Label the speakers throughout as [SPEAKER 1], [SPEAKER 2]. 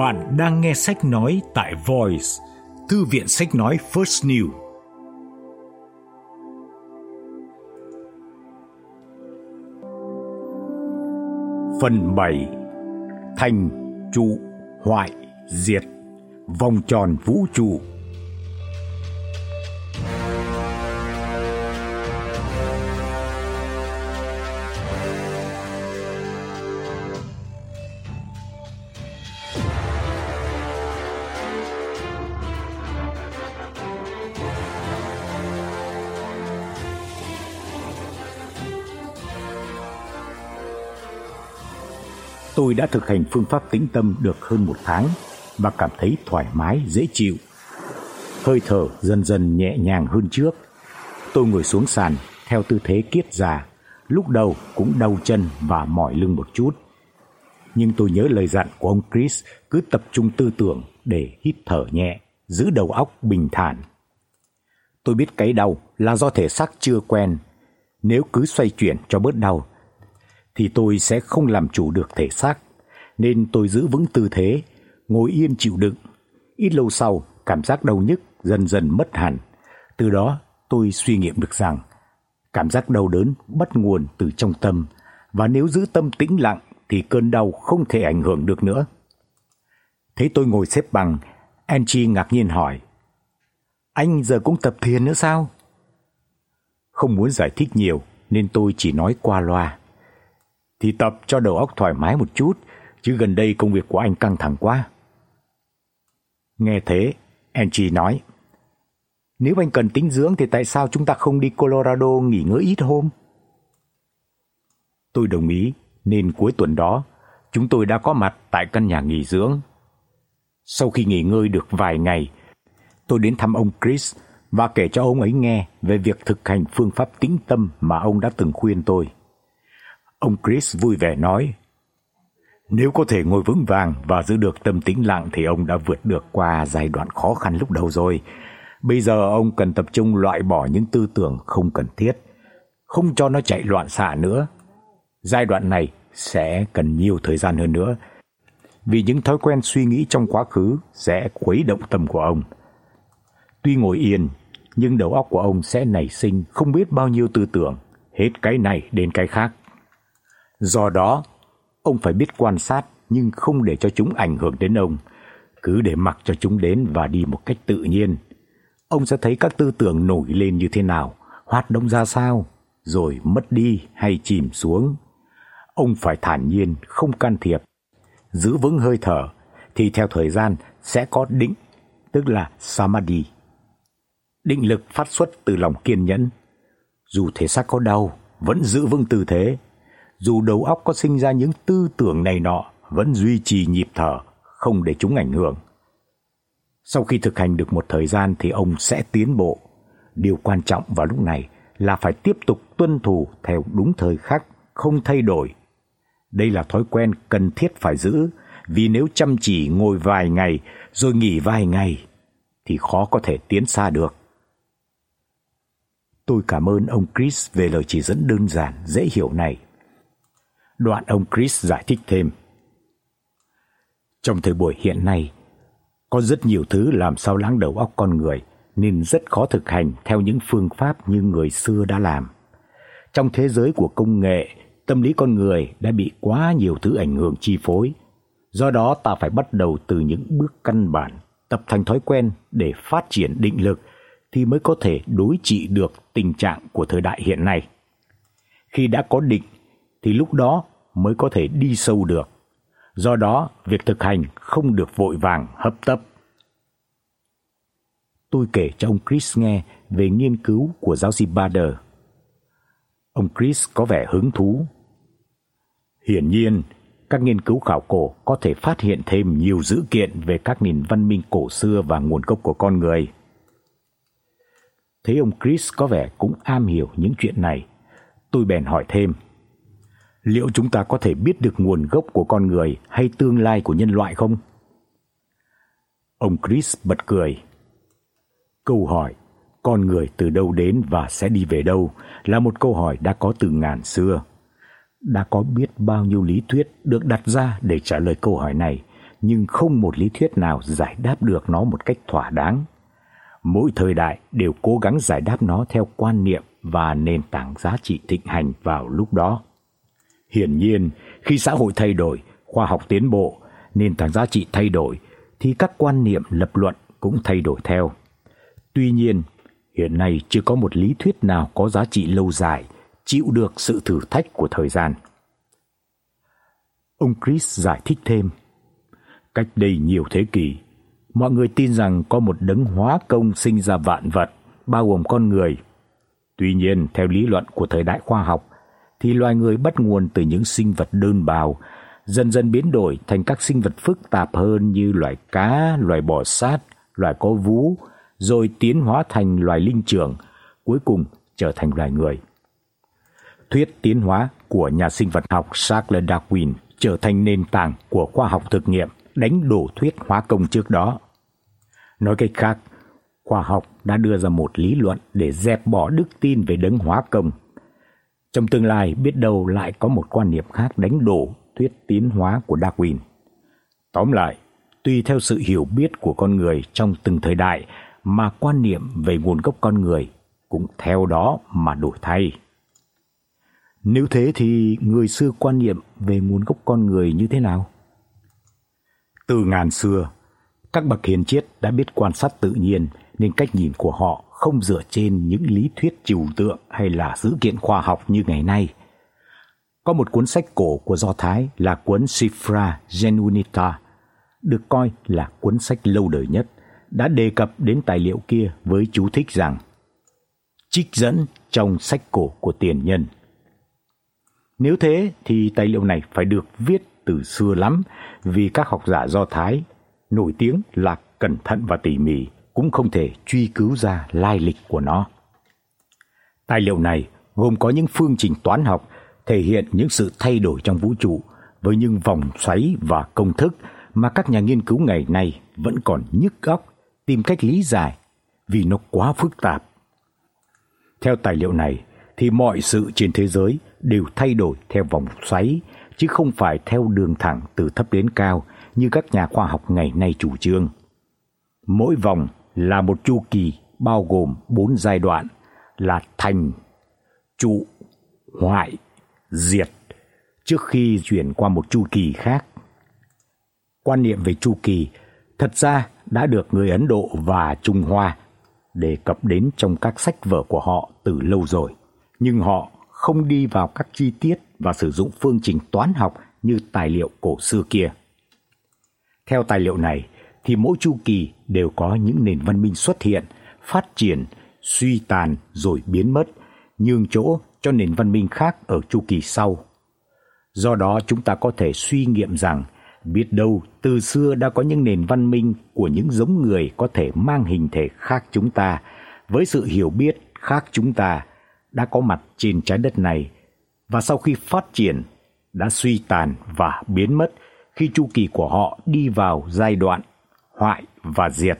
[SPEAKER 1] Bạn đang nghe sách nói tại Voice, thư viện sách nói First New. Phần 7 Thành trụ hoại diệt Vòng tròn vũ trụ đã thực hành phương pháp tĩnh tâm được hơn một tháng và cảm thấy thoải mái, dễ chịu. Hơi thở dần dần nhẹ nhàng hơn trước. Tôi ngồi xuống sàn theo tư thế kiết già, lúc đầu cũng đau chân và mỏi lưng một chút. Nhưng tôi nhớ lời dặn của ông Chris cứ tập trung tư tưởng để hít thở nhẹ, giữ đầu óc bình thản. Tôi biết cái đau là do thể xác chưa quen. Nếu cứ xoay chuyển cho bớt đau thì tôi sẽ không làm chủ được thể xác, nên tôi giữ vững tư thế, ngồi yên chịu đựng. Ít lâu sau, cảm giác đau nhức dần dần mất hẳn. Từ đó, tôi suy nghiệm được rằng cảm giác đau đớn bắt nguồn từ trong tâm và nếu giữ tâm tĩnh lặng thì cơn đau không thể ảnh hưởng được nữa. Thấy tôi ngồi xếp bằng, Angie ngạc nhiên hỏi: "Anh giờ cũng tập thiền nữa sao?" Không muốn giải thích nhiều nên tôi chỉ nói qua loa thì tập cho đầu óc thoải mái một chút, chứ gần đây công việc của anh căng thẳng quá. Nghe thế, Angie nói: "Nếu anh cần tĩnh dưỡng thì tại sao chúng ta không đi Colorado nghỉ ngơi ít hôm?" Tôi đồng ý, nên cuối tuần đó, chúng tôi đã có mặt tại căn nhà nghỉ dưỡng. Sau khi nghỉ ngơi được vài ngày, tôi đến thăm ông Chris và kể cho ông ấy nghe về việc thực hành phương pháp tĩnh tâm mà ông đã từng khuyên tôi. Ông Chris vui vẻ nói: "Nếu có thể ngồi vững vàng và giữ được tâm tĩnh lặng thì ông đã vượt được qua giai đoạn khó khăn lúc đầu rồi. Bây giờ ông cần tập trung loại bỏ những tư tưởng không cần thiết, không cho nó chạy loạn xạ nữa. Giai đoạn này sẽ cần nhiều thời gian hơn nữa, vì những thói quen suy nghĩ trong quá khứ sẽ quấy động tâm của ông. Tuy ngồi yên, nhưng đầu óc của ông sẽ nảy sinh không biết bao nhiêu tư tưởng, hết cái này đến cái khác. Do đó, ông phải biết quan sát nhưng không để cho chúng ảnh hưởng đến ông, cứ để mặc cho chúng đến và đi một cách tự nhiên. Ông sẽ thấy các tư tưởng nổi lên như thế nào, hoạt động ra sao, rồi mất đi hay chìm xuống. Ông phải thản nhiên, không can thiệp, giữ vững hơi thở thì theo thời gian sẽ có định, tức là samadhi. Định lực phát xuất từ lòng kiên nhẫn. Dù thể xác có đau, vẫn giữ vững tư thế dù đầu óc có sinh ra những tư tưởng này nọ, vẫn duy trì nhịp thở, không để chúng ảnh hưởng. Sau khi thực hành được một thời gian thì ông sẽ tiến bộ. Điều quan trọng vào lúc này là phải tiếp tục tuân thủ theo đúng thời khắc, không thay đổi. Đây là thói quen cần thiết phải giữ, vì nếu chăm chỉ ngồi vài ngày rồi nghỉ vài ngày thì khó có thể tiến xa được. Tôi cảm ơn ông Chris về lời chỉ dẫn đơn giản, dễ hiểu này. Đoạn ông Chris giải thích thêm. Trong thời buổi hiện nay, có rất nhiều thứ làm sao lãng đầu óc con người nên rất khó thực hành theo những phương pháp như người xưa đã làm. Trong thế giới của công nghệ, tâm lý con người đã bị quá nhiều thứ ảnh hưởng chi phối. Do đó ta phải bắt đầu từ những bước căn bản, tập thành thói quen để phát triển định lực thì mới có thể đối trị được tình trạng của thời đại hiện nay. Khi đã có định thì lúc đó mới có thể đi sâu được. Do đó, việc thực hành không được vội vàng hấp tấp. Tôi kể cho ông Chris nghe về nghiên cứu của giáo sư Bader. Ông Chris có vẻ hứng thú. Hiển nhiên, các nghiên cứu khảo cổ có thể phát hiện thêm nhiều dữ kiện về các nền văn minh cổ xưa và nguồn gốc của con người. Thấy ông Chris có vẻ cũng am hiểu những chuyện này, tôi bèn hỏi thêm liệu chúng ta có thể biết được nguồn gốc của con người hay tương lai của nhân loại không? Ông Chris bật cười. Câu hỏi con người từ đâu đến và sẽ đi về đâu là một câu hỏi đã có từ ngàn xưa. Đã có biết bao nhiêu lý thuyết được đặt ra để trả lời câu hỏi này, nhưng không một lý thuyết nào giải đáp được nó một cách thỏa đáng. Mỗi thời đại đều cố gắng giải đáp nó theo quan niệm và nền tảng giá trị thịnh hành vào lúc đó. Hiển nhiên, khi xã hội thay đổi, khoa học tiến bộ, nền tảng giá trị thay đổi thì các quan niệm lập luận cũng thay đổi theo. Tuy nhiên, hiện nay chưa có một lý thuyết nào có giá trị lâu dài chịu được sự thử thách của thời gian. Ông Chris giải thích thêm, cách đây nhiều thế kỷ, mọi người tin rằng có một đấng hóa công sinh ra vạn vật, bao gồm con người. Tuy nhiên, theo lý luận của thời đại khoa học, thì loài người bắt nguồn từ những sinh vật đơn bào, dần dần biến đổi thành các sinh vật phức tạp hơn như loài cá, loài bò sát, loài có vú, rồi tiến hóa thành loài linh trưởng, cuối cùng trở thành loài người. Thuyết tiến hóa của nhà sinh vật học Charles Darwin trở thành nền tảng của khoa học thực nghiệm, đánh đổ thuyết hóa công trước đó. Nói cách khác, khoa học đã đưa ra một lý luận để dẹp bỏ đức tin về đấng hóa công. Trong tương lai biết đâu lại có một quan niệm khác đánh đổ thuyết tiến hóa của Darwin. Tóm lại, tùy theo sự hiểu biết của con người trong từng thời đại mà quan niệm về nguồn gốc con người cũng theo đó mà đổi thay. Nếu thế thì người xưa quan niệm về nguồn gốc con người như thế nào? Từ ngàn xưa, các bậc hiền triết đã biết quan sát tự nhiên nên cách nhìn của họ không dựa trên những lý thuyết trừu tượng hay là dữ kiện khoa học như ngày nay. Có một cuốn sách cổ của Do Thái là cuốn Sifra Genunita được coi là cuốn sách lâu đời nhất, đã đề cập đến tài liệu kia với chú thích rằng trích dẫn trong sách cổ của tiền nhân – nếu thế thì tài liệu này phải được viết từ xưa lắm vì các học giả Do Thái nổi tiếng là cẩn thận và tỉ mỉ cũng không thể truy cứu ra lai lịch của nó. Tài liệu này gồm có những phương trình toán học, thể hiện những sự thay đổi trong vũ trụ với những vòng xoáy và công thức mà các nhà nghiên cứu ngày nay vẫn còn nhức óc tìm cách lý giải vì nó quá phức tạp. Theo tài liệu này thì mọi sự trên thế giới đều thay đổi theo vòng xoáy, chứ không phải theo đường thẳng từ thấp đến cao như các nhà khoa học ngày nay chủ trương. Mỗi vòng là một chu kỳ bao gồm 4 giai đoạn là thành, trụ, hoại, diệt trước khi chuyển qua một chu kỳ khác. Quan niệm về chu kỳ thật ra đã được người Ấn Độ và Trung Hoa đề cập đến trong các sách vở của họ từ lâu rồi, nhưng họ không đi vào các chi tiết và sử dụng phương trình toán học như tài liệu cổ xưa kia. Theo tài liệu này thì mỗi chu kỳ đều có những nền văn minh xuất hiện, phát triển, suy tàn rồi biến mất, nhường chỗ cho nền văn minh khác ở chu kỳ sau. Do đó chúng ta có thể suy nghiệm rằng biết đâu từ xưa đã có những nền văn minh của những giống người có thể mang hình thể khác chúng ta với sự hiểu biết khác chúng ta đã có mặt trên trái đất này và sau khi phát triển đã suy tàn và biến mất khi chu kỳ của họ đi vào giai đoạn hoại và diệt.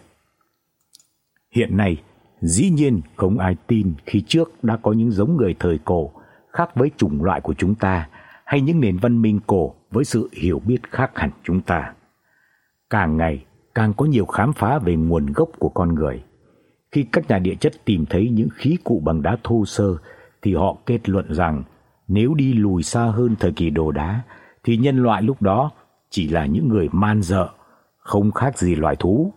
[SPEAKER 1] Hiện nay, dĩ nhiên không ai tin khi trước đã có những giống người thời cổ khác với chủng loại của chúng ta hay những nền văn minh cổ với sự hiểu biết khác hẳn chúng ta. Càng ngày càng có nhiều khám phá về nguồn gốc của con người. Khi các nhà địa chất tìm thấy những khí cụ bằng đá thô sơ thì họ kết luận rằng nếu đi lùi xa hơn thời kỳ đồ đá thì nhân loại lúc đó chỉ là những người man dợ, không khác gì loài thú.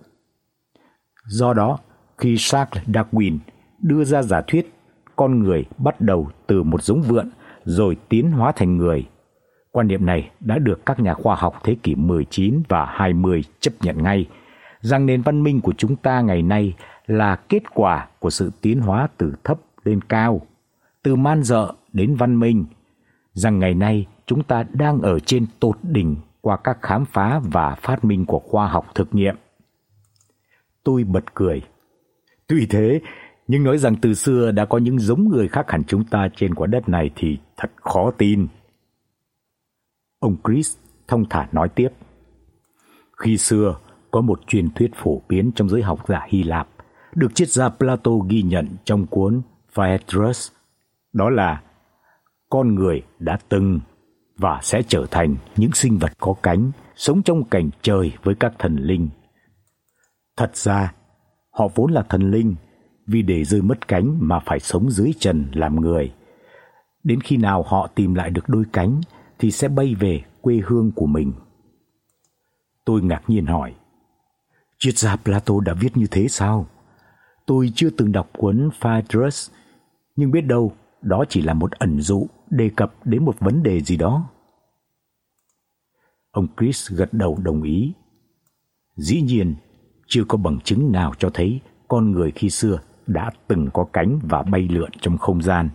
[SPEAKER 1] Do đó, khi Charles Darwin đưa ra giả thuyết con người bắt đầu từ một giống vượn rồi tiến hóa thành người, quan niệm này đã được các nhà khoa học thế kỷ 19 và 20 chấp nhận ngay rằng nền văn minh của chúng ta ngày nay là kết quả của sự tiến hóa từ thấp lên cao, từ man dợ đến văn minh, rằng ngày nay chúng ta đang ở trên tột đỉnh qua các khám phá và phát minh của khoa học thực nghiệm. Tôi bật cười. Tuy thế, nhưng nói rằng từ xưa đã có những giống người khác hẳn chúng ta trên quả đất này thì thật khó tin. Ông Chris thông thả nói tiếp. Khi xưa, có một truyền thuyết phổ biến trong giới học giả Hy Lạp được triết gia Plato ghi nhận trong cuốn Phaedrus, đó là con người đã từng và sẽ trở thành những sinh vật có cánh, sống trong cảnh trời với các thần linh. Thật ra, họ vốn là thần linh, vì để rơi mất cánh mà phải sống dưới trần làm người. Đến khi nào họ tìm lại được đôi cánh thì sẽ bay về quê hương của mình. Tôi ngạc nhiên hỏi: "Triết gia Plato đã viết như thế sao?" Tôi chưa từng đọc cuốn Phaedrus, nhưng biết đâu đó chỉ là một ẩn dụ đề cập đến một vấn đề gì đó. Ông Chris gật đầu đồng ý. Dĩ nhiên, chưa có bằng chứng nào cho thấy con người khi xưa đã từng có cánh và bay lượn trong không gian.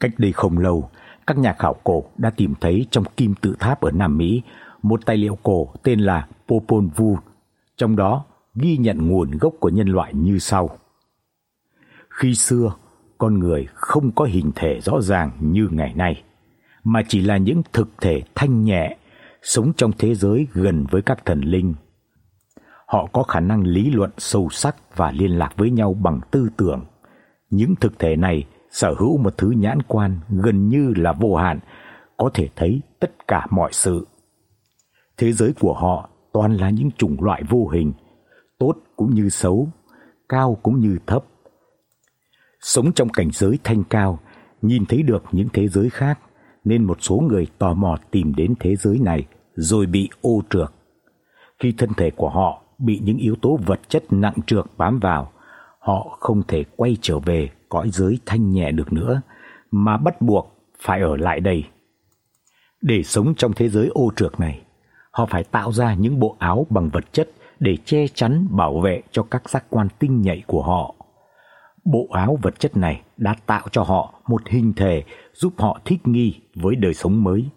[SPEAKER 1] Cách đây không lâu, các nhà khảo cổ đã tìm thấy trong kim tự tháp ở Nam Mỹ một tài liệu cổ tên là Popol Vuh, trong đó ghi nhận nguồn gốc của nhân loại như sau. Khi xưa, con người không có hình thể rõ ràng như ngày nay, mà chỉ là những thực thể thanh nhẹ sống trong thế giới gần với các thần linh. Họ có khả năng lý luận sâu sắc và liên lạc với nhau bằng tư tưởng. Những thực thể này sở hữu một thứ nhãn quan gần như là vô hạn, có thể thấy tất cả mọi sự. Thế giới của họ toàn là những chủng loại vô hình, tốt cũng như xấu, cao cũng như thấp. Sống trong cảnh giới thanh cao, nhìn thấy được những thế giới khác, nên một số người tò mò tìm đến thế giới này rồi bị ô trược. Khi thân thể của họ bị những yếu tố vật chất nặng trược bám vào, họ không thể quay trở về cõi giới thanh nhẹ được nữa mà bắt buộc phải ở lại đây. Để sống trong thế giới ô trược này, họ phải tạo ra những bộ áo bằng vật chất để che chắn bảo vệ cho các giác quan tinh nhạy của họ. Bộ áo vật chất này đã tạo cho họ một hình thể giúp họ thích nghi với đời sống mới.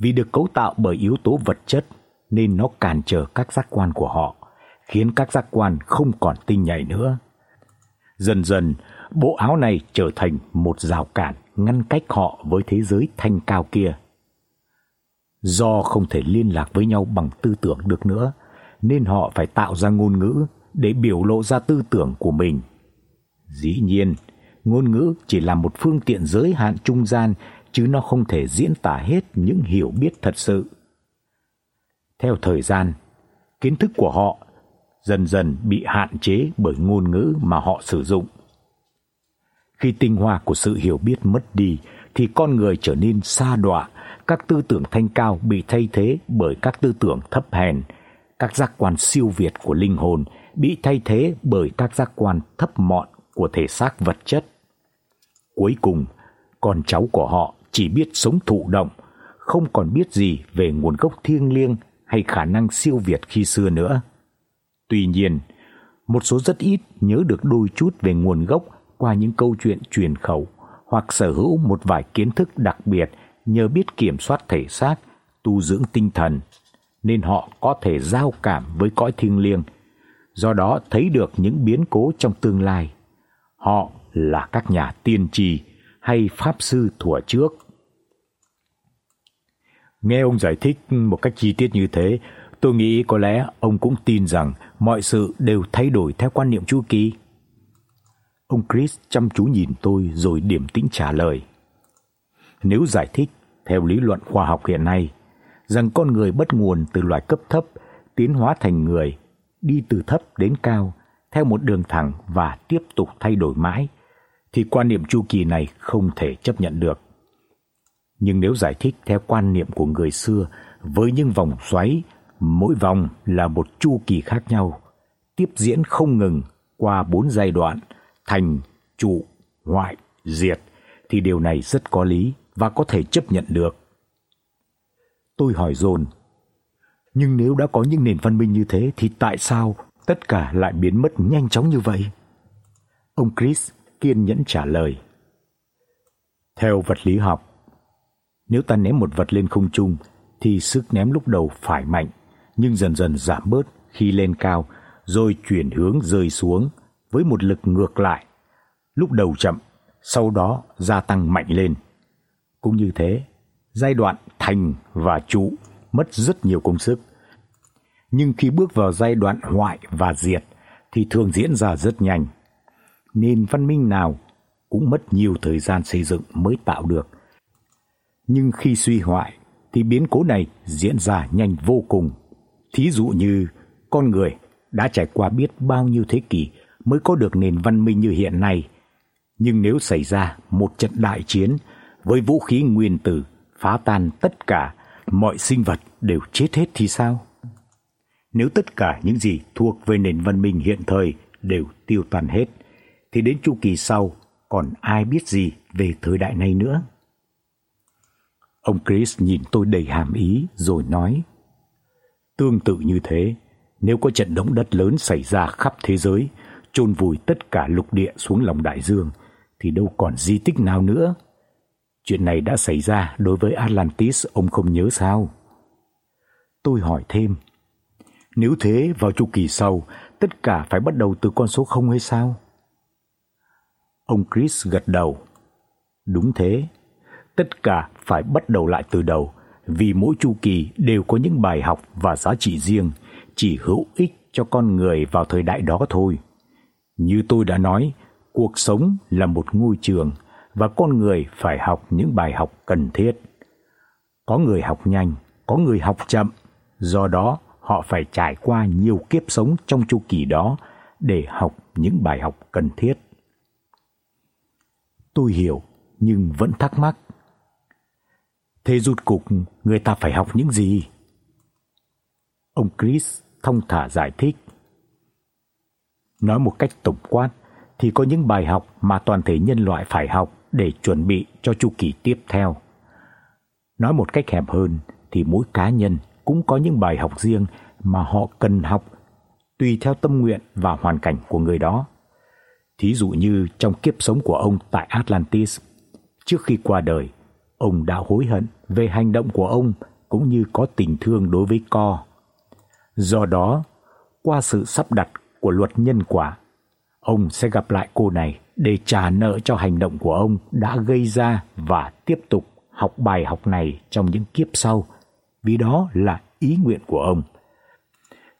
[SPEAKER 1] Vì được cấu tạo bởi yếu tố vật chất nên nó cản trở các giác quan của họ, khiến các giác quan không còn tinh nhạy nữa. Dần dần, bộ áo này trở thành một rào cản ngăn cách họ với thế giới thanh cao kia. Do không thể liên lạc với nhau bằng tư tưởng được nữa, nên họ phải tạo ra ngôn ngữ để biểu lộ ra tư tưởng của mình. Dĩ nhiên, ngôn ngữ chỉ là một phương tiện giới hạn trung gian chứ nó không thể diễn tả hết những hiểu biết thật sự. Theo thời gian, kiến thức của họ dần dần bị hạn chế bởi ngôn ngữ mà họ sử dụng. Khi tinh hoa của sự hiểu biết mất đi thì con người trở nên sa đọa, các tư tưởng thanh cao bị thay thế bởi các tư tưởng thấp hèn, các giác quan siêu việt của linh hồn bị thay thế bởi các giác quan thấp mọn của thể xác vật chất. Cuối cùng, con cháu của họ chỉ biết sống thụ động, không còn biết gì về nguồn gốc thiêng liêng hay khả năng siêu việt khi xưa nữa. Tuy nhiên, một số rất ít nhớ được đôi chút về nguồn gốc qua những câu chuyện truyền khẩu hoặc sở hữu một vài kiến thức đặc biệt nhờ biết kiểm soát thể xác, tu dưỡng tinh thần, nên họ có thể giao cảm với cõi thiêng liêng, do đó thấy được những biến cố trong tương lai. Họ là các nhà tiên tri hay pháp sư thuở trước. Nghe ông giải thích một cách chi tiết như thế, tôi nghĩ có lẽ ông cũng tin rằng mọi sự đều thay đổi theo quan niệm chu kỳ. Ông Chris chăm chú nhìn tôi rồi điềm tĩnh trả lời. Nếu giải thích theo lý luận khoa học hiện nay rằng con người bắt nguồn từ loài cấp thấp tiến hóa thành người, đi từ thấp đến cao theo một đường thẳng và tiếp tục thay đổi mãi thì quan niệm chu kỳ này không thể chấp nhận được. Nhưng nếu giải thích theo quan niệm của người xưa với những vòng xoáy, mỗi vòng là một chu kỳ khác nhau, tiếp diễn không ngừng qua bốn giai đoạn thành, trụ, hoại, diệt thì điều này rất có lý và có thể chấp nhận được. Tôi hỏi dồn nhưng nếu đã có những nền văn minh như thế thì tại sao tất cả lại biến mất nhanh chóng như vậy? Ông Chris kiên nhẫn trả lời. Theo vật lý học, nếu ta ném một vật lên không trung thì sức ném lúc đầu phải mạnh, nhưng dần dần giảm bớt khi lên cao rồi chuyển hướng rơi xuống với một lực ngược lại. Lúc đầu chậm, sau đó gia tăng mạnh lên. Cũng như thế, giai đoạn thành và trụ mất rất nhiều công sức. Nhưng khi bước vào giai đoạn hoại và diệt thì thường diễn ra rất nhanh. Nền văn minh nào cũng mất nhiều thời gian xây dựng mới tạo được. Nhưng khi suy hoại thì biến cố này diễn ra nhanh vô cùng. Thí dụ như con người đã trải qua biết bao nhiêu thế kỷ mới có được nền văn minh như hiện nay. Nhưng nếu xảy ra một trận đại chiến với vũ khí nguyên tử phá tan tất cả, mọi sinh vật đều chết hết thì sao? Nếu tất cả những gì thuộc về nền văn minh hiện thời đều tiêu tan hết thì đến chu kỳ sau còn ai biết gì về thời đại này nữa? Ông Chris nhìn tôi đầy hàm ý rồi nói: Tương tự như thế, nếu có trận động đất lớn xảy ra khắp thế giới, chôn vùi tất cả lục địa xuống lòng đại dương thì đâu còn di tích nào nữa. Chuyện này đã xảy ra đối với Atlantis, ông không nhớ sao? Tôi hỏi thêm, nếu thế vào chu kỳ sau, tất cả phải bắt đầu từ con số 0 hay sao? Ông Chris gật đầu. Đúng thế, tất cả phải bắt đầu lại từ đầu, vì mỗi chu kỳ đều có những bài học và giá trị riêng, chỉ hữu ích cho con người vào thời đại đó thôi. Như tôi đã nói, cuộc sống là một ngôi trường và con người phải học những bài học cần thiết. Có người học nhanh, có người học chậm, do đó họ phải trải qua nhiều kiếp sống trong chu kỳ đó để học những bài học cần thiết. Tôi hiểu, nhưng vẫn thắc mắc. Thế rút cục, người ta phải học những gì? Ông Chris thông thả giải thích. Nói một cách tổng quát thì có những bài học mà toàn thể nhân loại phải học để chuẩn bị cho chu kỳ tiếp theo. Nói một cách hẹp hơn thì mỗi cá nhân cũng có những bài học riêng mà họ cần học tùy theo tâm nguyện và hoàn cảnh của người đó. Thí dụ như trong kiếp sống của ông tại Atlantis, trước khi qua đời, ông đã hối hận về hành động của ông cũng như có tình thương đối với Co. Do đó, qua sự sắp đặt của luật nhân quả, ông sẽ gặp lại cô này để trả nợ cho hành động của ông đã gây ra và tiếp tục học bài học này trong những kiếp sau, vì đó là ý nguyện của ông.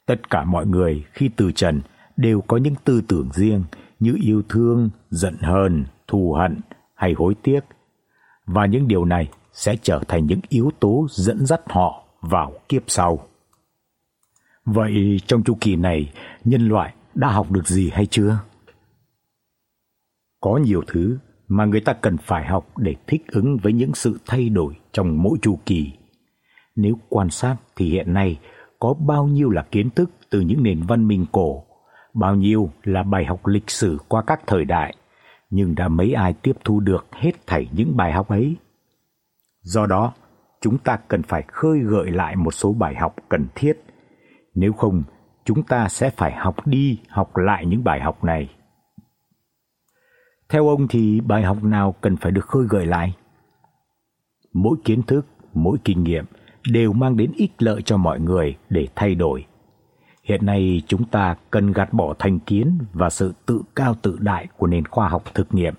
[SPEAKER 1] Tất cả mọi người khi từ trần đều có những tư tưởng riêng như yêu thương, giận hờn, thù hận hay hối tiếc. Và những điều này sẽ trở thành những yếu tố dẫn dắt họ vào kiếp sau. Vậy trong chu kỳ này, nhân loại đã học được gì hay chưa? Có nhiều thứ mà người ta cần phải học để thích ứng với những sự thay đổi trong mỗi chu kỳ. Nếu quan sát thì hiện nay có bao nhiêu là kiến thức từ những nền văn minh cổ, bao nhiêu là bài học lịch sử qua các thời đại, nhưng đã mấy ai tiếp thu được hết thảy những bài học ấy. Do đó, chúng ta cần phải khơi gợi lại một số bài học cần thiết, nếu không chúng ta sẽ phải học đi học lại những bài học này. Theo ông thì bài học nào cần phải được khơi gợi lại? Mỗi kiến thức, mỗi kinh nghiệm đều mang đến ích lợi cho mọi người để thay đổi. Hiện nay chúng ta cần gạt bỏ thành kiến và sự tự cao tự đại của nền khoa học thực nghiệm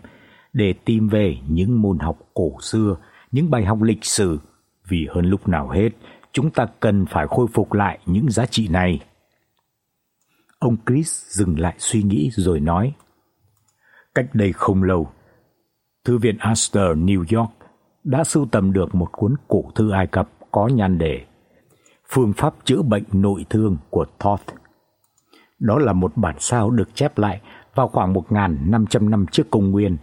[SPEAKER 1] để tìm về những môn học cổ xưa, những bài học lịch sử, vì hơn lúc nào hết, chúng ta cần phải khôi phục lại những giá trị này. Ông Chris dừng lại suy nghĩ rồi nói: Cách đây không lâu, Thư viện Astor New York đã sưu tầm được một cuốn cổ thư Ai Cập có nhan đề Phương pháp chữa bệnh nội thương của Thoth. Đó là một bản sao được chép lại vào khoảng 1500 năm trước công nguyên,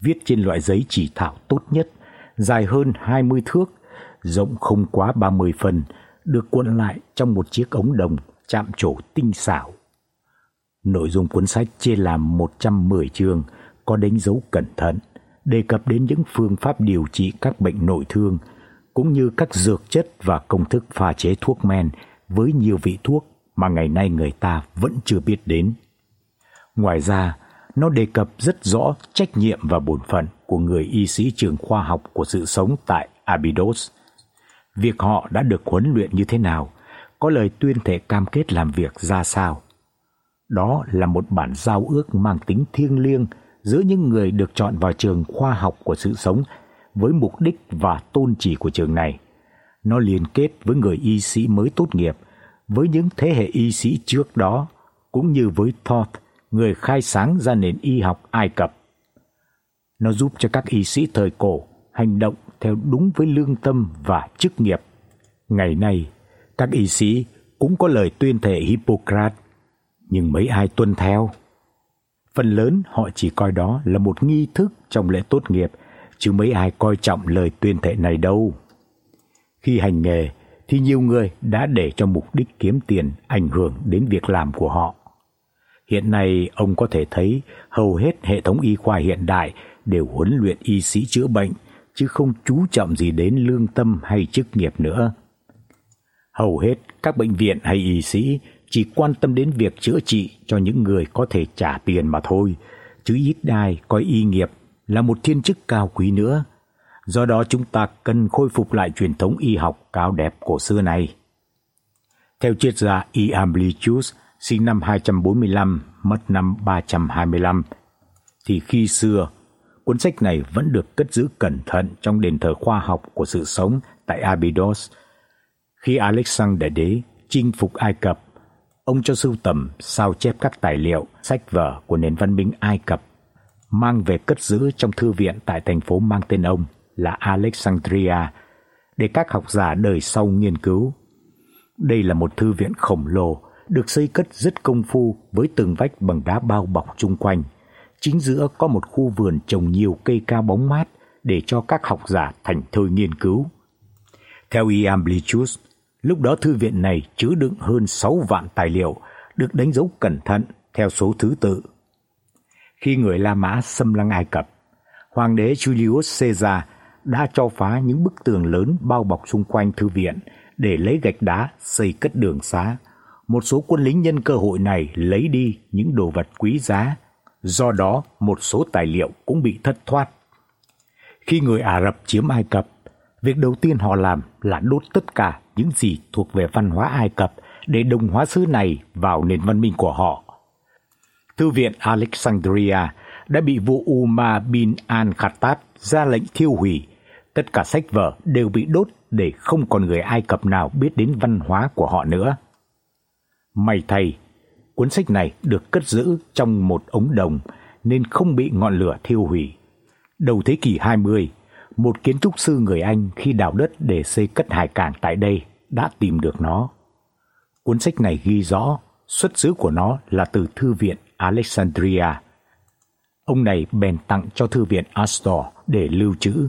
[SPEAKER 1] viết trên loại giấy chỉ thảo tốt nhất, dài hơn 20 thước, rộng không quá 30 phân, được cuộn lại trong một chiếc ống đồng chạm trổ tinh xảo. Nội dung cuốn sách chia làm 110 chương, có đánh dấu cẩn thận, đề cập đến những phương pháp điều trị các bệnh nội thương cũng như các dược chất và công thức pha chế thuốc men với nhiều vị thuốc mà ngày nay người ta vẫn chưa biết đến. Ngoài ra, nó đề cập rất rõ trách nhiệm và bổn phận của người y sĩ trường khoa học của sự sống tại Abydos. Việc họ đã được huấn luyện như thế nào, có lời tuyên thệ cam kết làm việc ra sao. Đó là một bản giao ước mang tính thiêng liêng giữa những người được chọn vào trường khoa học của sự sống với mục đích và tôn chỉ của trường này. Nó liên kết với người y sĩ mới tốt nghiệp, với những thế hệ y sĩ trước đó, cũng như với Thoth, người khai sáng ra nền y học Ai Cập. Nó giúp cho các y sĩ thời cổ hành động theo đúng với lương tâm và chức nghiệp. Ngày nay, các y sĩ cũng có lời tuyên thệ Hippocrates, nhưng mấy ai tuân theo? Phần lớn họ chỉ coi đó là một nghi thức trong lễ tốt nghiệp, chứ mấy ai coi trọng lời tuyên thệ này đâu. Khi hành nghề thì nhiều người đã để cho mục đích kiếm tiền ảnh hưởng đến việc làm của họ. Hiện nay ông có thể thấy hầu hết hệ thống y khoa hiện đại đều huấn luyện y sĩ chữa bệnh chứ không chú trọng gì đến lương tâm hay chức nghiệp nữa. Hầu hết các bệnh viện hay y sĩ chỉ quan tâm đến việc chữa trị cho những người có thể trả tiền mà thôi, chứ ít ai coi y nghiệp là một thiên chức cao quý nữa. Do đó chúng ta cần khôi phục lại truyền thống y học cao đẹp cổ xưa này. Theo triết gia Iamblichus sinh năm 245, mất năm 325, thì khi xưa, cuốn sách này vẫn được cất giữ cẩn thận trong đền thờ khoa học của sự sống tại Abydos. Khi Alexander Đại Đế chinh phục Ai Cập, ông cho sưu tầm sao chép các tài liệu, sách vở của nền văn minh Ai Cập mang về cất giữ trong thư viện tại thành phố mang tên ông là Alexandria để các học giả đời sau nghiên cứu. Đây là một thư viện khổng lồ được xây cất rất công phu với từng vách bằng đá bao bọc chung quanh. Chính giữa có một khu vườn trồng nhiều cây cao bóng mát để cho các học giả thành thơi nghiên cứu. Theo e. Iamblichus, lúc đó thư viện này chứa đựng hơn 6 vạn tài liệu được đánh dấu cẩn thận theo số thứ tự. Khi người La Mã xâm lăng Ai Cập, hoàng đế Julius Caesar đã cho phá những bức tường lớn bao bọc xung quanh thư viện để lấy gạch đá xây cất đường xá. Một số quân lính nhân cơ hội này lấy đi những đồ vật quý giá, do đó một số tài liệu cũng bị thất thoát. Khi người Ả Rập chiếm Ai Cập, việc đầu tiên họ làm là đốt tất cả những gì thuộc về văn hóa Ai Cập để đồng hóa xứ này vào nền văn minh của họ. Thư viện Alexandria đã bị vua Umar bin al-Khattab ra lệnh thiêu hủy tất cả sách vở đều bị đốt để không còn người Ai Cập nào biết đến văn hóa của họ nữa. May thay, cuốn sách này được cất giữ trong một ống đồng nên không bị ngọn lửa thiêu hủy. Đầu thế kỷ 20, một kiến trúc sư người Anh khi đào đất để xây cất hải cảng tại đây đã tìm được nó. Cuốn sách này ghi rõ xuất xứ của nó là từ thư viện Alexandria. Ông này bèn tặng cho thư viện Astor để lưu trữ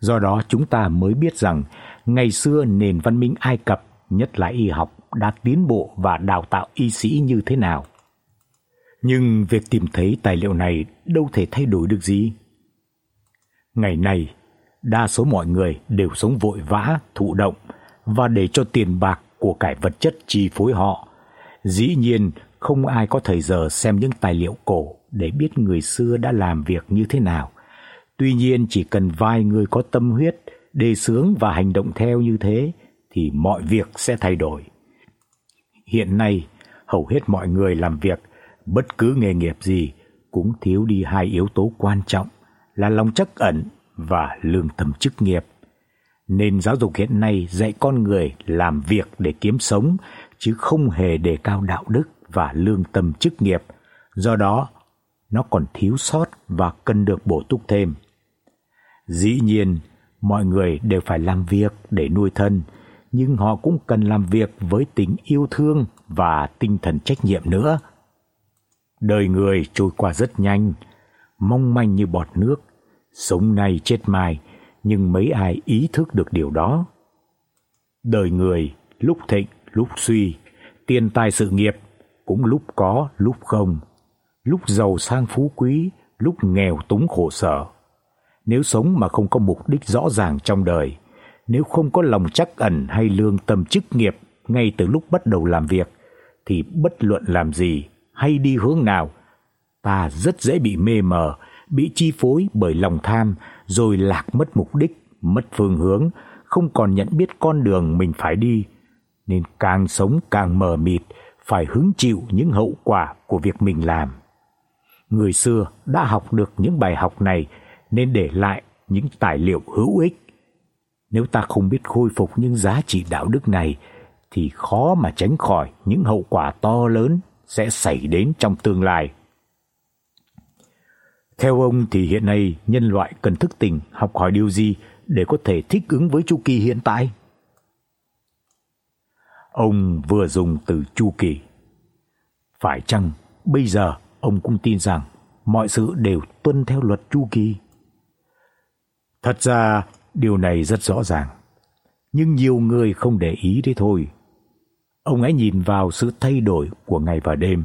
[SPEAKER 1] Do đó chúng ta mới biết rằng ngày xưa nền văn minh Ai Cập, nhất là y học đã tiến bộ và đào tạo y sĩ như thế nào. Nhưng việc tìm thấy tài liệu này đâu thể thay đổi được gì. Ngày nay, đa số mọi người đều sống vội vã, thụ động và để cho tiền bạc của cải vật chất chi phối họ. Dĩ nhiên, không ai có thời giờ xem những tài liệu cổ để biết người xưa đã làm việc như thế nào Tuy nhiên chỉ cần vài người có tâm huyết, đề xướng và hành động theo như thế thì mọi việc sẽ thay đổi. Hiện nay, hầu hết mọi người làm việc bất cứ nghề nghiệp gì cũng thiếu đi hai yếu tố quan trọng là lòng trắc ẩn và lương tâm chức nghiệp. Nên giáo dục hiện nay dạy con người làm việc để kiếm sống chứ không hề đề cao đạo đức và lương tâm chức nghiệp. Do đó, nó còn thiếu sót và cần được bổ túc thêm. Dĩ nhiên, mọi người đều phải làm việc để nuôi thân, nhưng họ cũng cần làm việc với tình yêu thương và tinh thần trách nhiệm nữa. Đời người trôi qua rất nhanh, mong manh như bọt nước, sống nay chết mai, nhưng mấy ai ý thức được điều đó. Đời người lúc thịnh, lúc suy, tiền tài sự nghiệp cũng lúc có, lúc không, lúc giàu sang phú quý, lúc nghèo túng khổ sở. Nếu sống mà không có mục đích rõ ràng trong đời, nếu không có lòng trắc ẩn hay lương tâm chức nghiệp ngay từ lúc bắt đầu làm việc thì bất luận làm gì hay đi hướng nào, ta rất dễ bị mê mờ, bị chi phối bởi lòng tham rồi lạc mất mục đích, mất phương hướng, không còn nhận biết con đường mình phải đi, nên càng sống càng mờ mịt, phải hứng chịu những hậu quả của việc mình làm. Người xưa đã học được những bài học này nên để lại những tài liệu hữu ích. Nếu ta không biết khôi phục những giá trị đạo đức này, thì khó mà tránh khỏi những hậu quả to lớn sẽ xảy đến trong tương lai. Theo ông thì hiện nay nhân loại cần thức tỉnh, học hỏi điều gì để có thể thích ứng với chu kỳ hiện tại? Ông vừa dùng từ chu kỳ. Phải chăng bây giờ ông cũng tin rằng mọi sự đều tuân theo luật chu kỳ? Thật ra điều này rất rõ ràng, nhưng nhiều người không để ý thế thôi. Ông hãy nhìn vào sự thay đổi của ngày và đêm.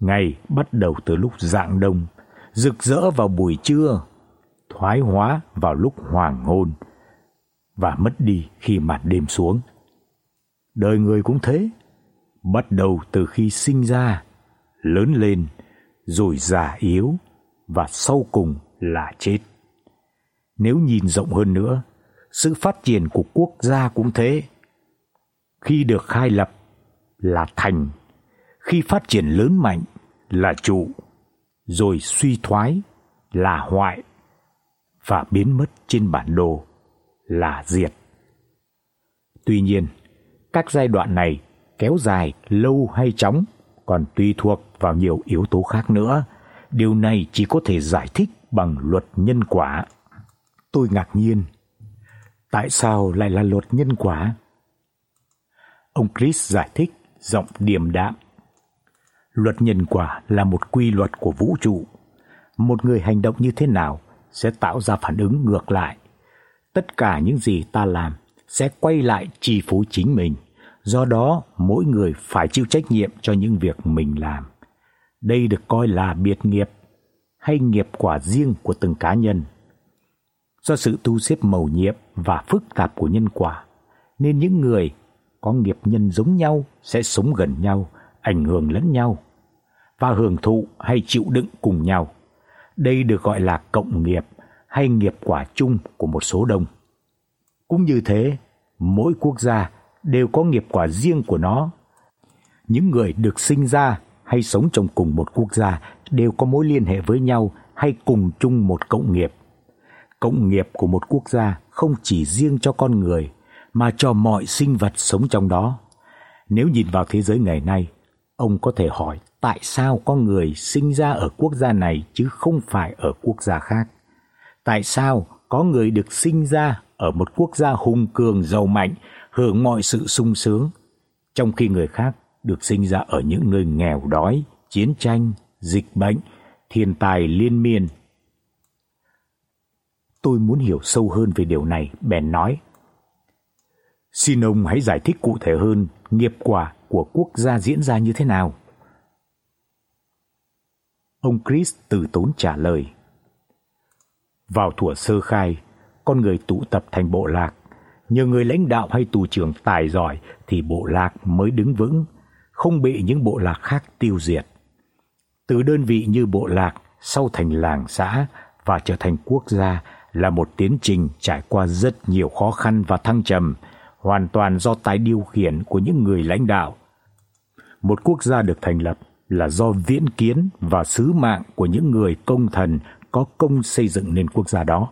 [SPEAKER 1] Ngày bắt đầu từ lúc rạng đông, rực rỡ vào buổi trưa, thoái hóa vào lúc hoàng hôn và mất đi khi màn đêm xuống. Đời người cũng thế, bắt đầu từ khi sinh ra, lớn lên, rồi già yếu và sau cùng là chết. Nếu nhìn rộng hơn nữa, sự phát triển của quốc gia cũng thế. Khi được khai lập là thành, khi phát triển lớn mạnh là trụ, rồi suy thoái là hoại và biến mất trên bản đồ là diệt. Tuy nhiên, các giai đoạn này kéo dài lâu hay chóng còn tùy thuộc vào nhiều yếu tố khác nữa. Điều này chỉ có thể giải thích bằng luật nhân quả. Tôi ngạc nhiên, tại sao lại là luật nhân quả? Ông Chris giải thích giọng điềm đạm. Luật nhân quả là một quy luật của vũ trụ. Một người hành động như thế nào sẽ tạo ra phản ứng ngược lại. Tất cả những gì ta làm sẽ quay lại chi phối chính mình. Do đó, mỗi người phải chịu trách nhiệm cho những việc mình làm. Đây được coi là biệt nghiệp hay nghiệp quả riêng của từng cá nhân. Do sự tu xếp mầu nhiệm và phức tạp của nhân quả, nên những người có nghiệp nhân giống nhau sẽ sống gần nhau, ảnh hưởng lẫn nhau và hưởng thụ hay chịu đựng cùng nhau. Đây được gọi là cộng nghiệp hay nghiệp quả chung của một số đông. Cũng như thế, mỗi quốc gia đều có nghiệp quả riêng của nó. Những người được sinh ra hay sống trong cùng một quốc gia đều có mối liên hệ với nhau hay cùng chung một cộng nghiệp. Cộng nghiệp của một quốc gia không chỉ riêng cho con người mà cho mọi sinh vật sống trong đó. Nếu nhìn vào thế giới ngày nay, ông có thể hỏi tại sao có người sinh ra ở quốc gia này chứ không phải ở quốc gia khác? Tại sao có người được sinh ra ở một quốc gia hùng cường giàu mạnh, hưởng mọi sự sung sướng, trong khi người khác được sinh ra ở những nơi nghèo đói, chiến tranh, dịch bệnh, thiên tai liên miên. Tôi muốn hiểu sâu hơn về điều này, bèn nói: "Xin ông hãy giải thích cụ thể hơn nghiệp quả của quốc gia diễn ra như thế nào?" Ông Chris từ tốn trả lời. Vào thuở sơ khai, con người tụ tập thành bộ lạc, nhờ người lãnh đạo hay tù trưởng tài giỏi thì bộ lạc mới đứng vững, không bị những bộ lạc khác tiêu diệt. Từ đơn vị như bộ lạc sau thành làng xã và trở thành quốc gia là một tiến trình trải qua rất nhiều khó khăn và thăng trầm, hoàn toàn do tài điều khiển của những người lãnh đạo. Một quốc gia được thành lập là do viễn kiến và sứ mạng của những người công thần có công xây dựng nên quốc gia đó.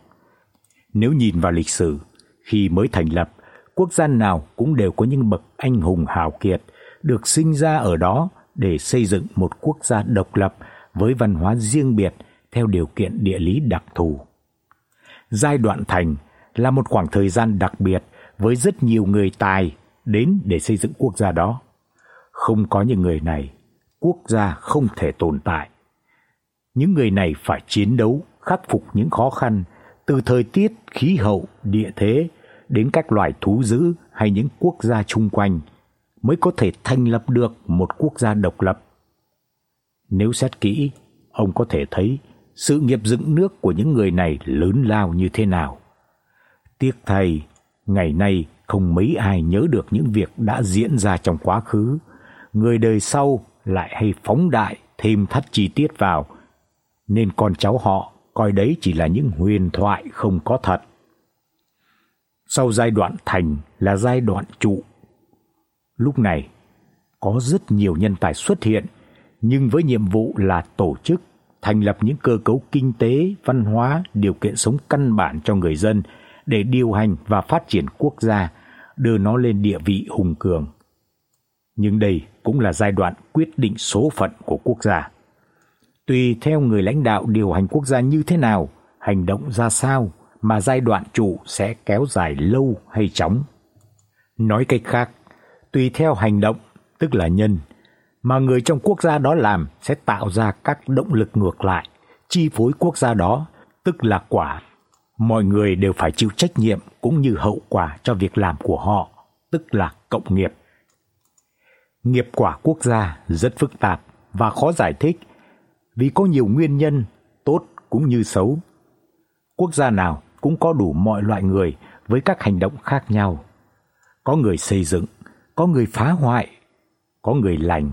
[SPEAKER 1] Nếu nhìn vào lịch sử, khi mới thành lập, quốc gia nào cũng đều có những bậc anh hùng hào kiệt được sinh ra ở đó để xây dựng một quốc gia độc lập với văn hóa riêng biệt theo điều kiện địa lý đặc thù. Giai đoạn thành là một khoảng thời gian đặc biệt với rất nhiều người tài đến để xây dựng quốc gia đó. Không có những người này, quốc gia không thể tồn tại. Những người này phải chiến đấu, khắc phục những khó khăn từ thời tiết, khí hậu, địa thế đến các loài thú dữ hay những quốc gia chung quanh mới có thể thành lập được một quốc gia độc lập. Nếu xét kỹ, ông có thể thấy sự nghiệp dựng nước của những người này lớn lao như thế nào. Tiếc thay, ngày nay không mấy ai nhớ được những việc đã diễn ra trong quá khứ, người đời sau lại hay phóng đại thêm thắt chi tiết vào, nên con cháu họ coi đấy chỉ là những huyền thoại không có thật. Sau giai đoạn thành là giai đoạn trụ. Lúc này có rất nhiều nhân tài xuất hiện, nhưng với nhiệm vụ là tổ chức, thành lập những cơ cấu kinh tế, văn hóa, điều kiện sống căn bản cho người dân để điều hành và phát triển quốc gia, đưa nó lên địa vị hùng cường. Nhưng đây cũng là giai đoạn quyết định số phận của quốc gia tùy theo người lãnh đạo điều hành quốc gia như thế nào, hành động ra sao mà giai đoạn trụ sẽ kéo dài lâu hay chóng. Nói cách khác, tùy theo hành động, tức là nhân, mà người trong quốc gia đó làm sẽ tạo ra các động lực ngược lại, chi phối quốc gia đó, tức là quả. Mọi người đều phải chịu trách nhiệm cũng như hậu quả cho việc làm của họ, tức là cộng nghiệp. Nghiệp quả quốc gia rất phức tạp và khó giải thích vì có nhiều nguyên nhân tốt cũng như xấu. Quốc gia nào cũng có đủ mọi loại người với các hành động khác nhau. Có người xây dựng, có người phá hoại, có người lành,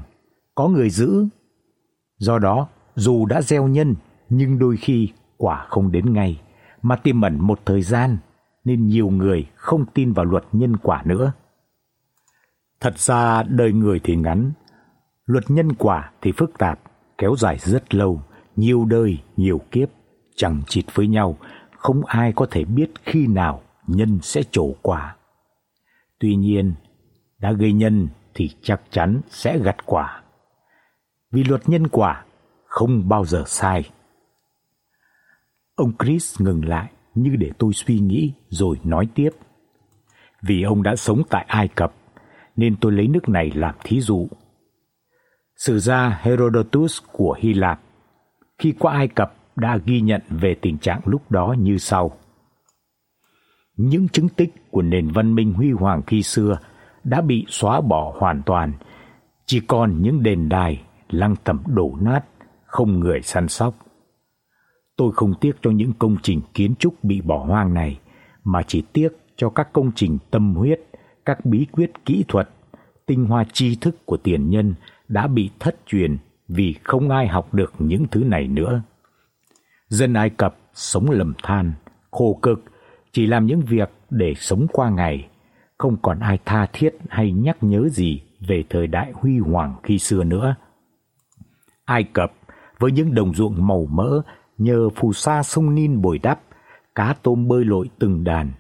[SPEAKER 1] có người giữ. Do đó, dù đã gieo nhân nhưng đôi khi quả không đến ngay mà tiềm ẩn một thời gian nên nhiều người không tin vào luật nhân quả nữa. Thật ra đời người thì ngắn, luật nhân quả thì phức tạp, kéo dài rất lâu, nhiều đời, nhiều kiếp, chẳng chịt với nhau, không ai có thể biết khi nào nhân sẽ trổ quả. Tuy nhiên, đã gây nhân thì chắc chắn sẽ gặt quả. Vì luật nhân quả không bao giờ sai. Ông Chris ngừng lại như để tôi suy nghĩ rồi nói tiếp. Vì ông đã sống tại Ai Cập nên tôi lấy nước này làm thí dụ. Sử gia Herodotus của Hy Lạp khi qua Ai Cập đã ghi nhận về tình trạng lúc đó như sau. Những chứng tích của nền văn minh huy hoàng khi xưa đã bị xóa bỏ hoàn toàn, chỉ còn những đền đài lăng tẩm đổ nát, không người săn sóc. Tôi không tiếc cho những công trình kiến trúc bị bỏ hoang này, mà chỉ tiếc cho các công trình tâm huyết, các bí quyết kỹ thuật, tinh hoa tri thức của tiền nhân đã bị thất truyền vì không ai học được những thứ này nữa. Dân Ai Cập sống lầm than, khổ cực, chỉ làm những việc để sống qua ngày, không còn ai tha thiết hay nhắc nhớ gì về thời đại huy hoàng khi xưa nữa. Ai Cập với những đồng ruộng màu mỡ nhờ phù sa sông Nin bồi đắp, cá tôm bơi lội từng đàn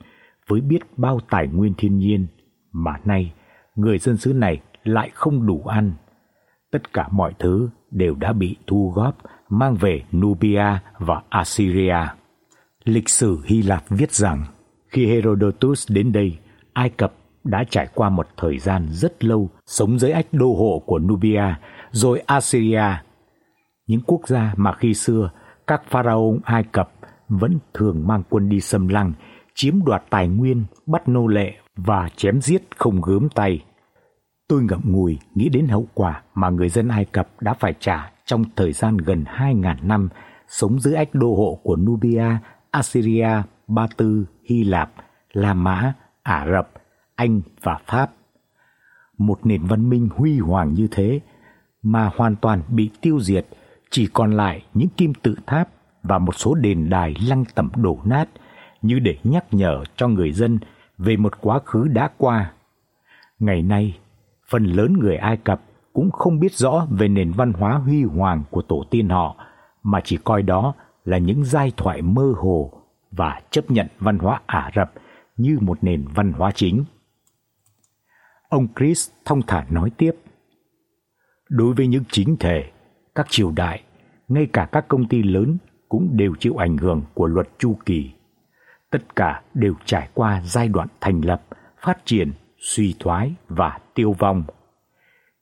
[SPEAKER 1] với biết bao tài nguyên thiên nhiên mà nay người dân xứ này lại không đủ ăn. Tất cả mọi thứ đều đã bị thu góp mang về Nubia và Assyria. Lịch sử Hy Lạp viết rằng khi Herodotus đến đây, Ai Cập đã trải qua một thời gian rất lâu sống dưới ách đô hộ của Nubia, rồi Assyria. Những quốc gia mà khi xưa các pharaoh Ai Cập vẫn thường mang quân đi xâm lăng, chiếm đoạt tài nguyên, bắt nô lệ và chém giết không gớm tay. Tôi ngậm ngùi nghĩ đến hậu quả mà người dân Ai Cập đã phải trả trong thời gian gần 2000 năm sống dưới ách đô hộ của Nubia, Assyria, Ba Tư, Hy Lạp, La Mã, Ả Rập, Anh và Pháp. Một nền văn minh huy hoàng như thế mà hoàn toàn bị tiêu diệt, chỉ còn lại những kim tự tháp và một số đền đài lăng tẩm đổ nát như để nhắc nhở cho người dân về một quá khứ đã qua. Ngày nay, phần lớn người Ai Cập cũng không biết rõ về nền văn hóa huy hoàng của tổ tiên họ mà chỉ coi đó là những giai thoại mơ hồ và chấp nhận văn hóa Ả Rập như một nền văn hóa chính. Ông Chris thông thả nói tiếp: Đối với những chính thể, các triều đại, ngay cả các công ty lớn cũng đều chịu ảnh hưởng của luật chu kỳ. Tất cả đều trải qua giai đoạn thành lập, phát triển, suy thoái và tiêu vong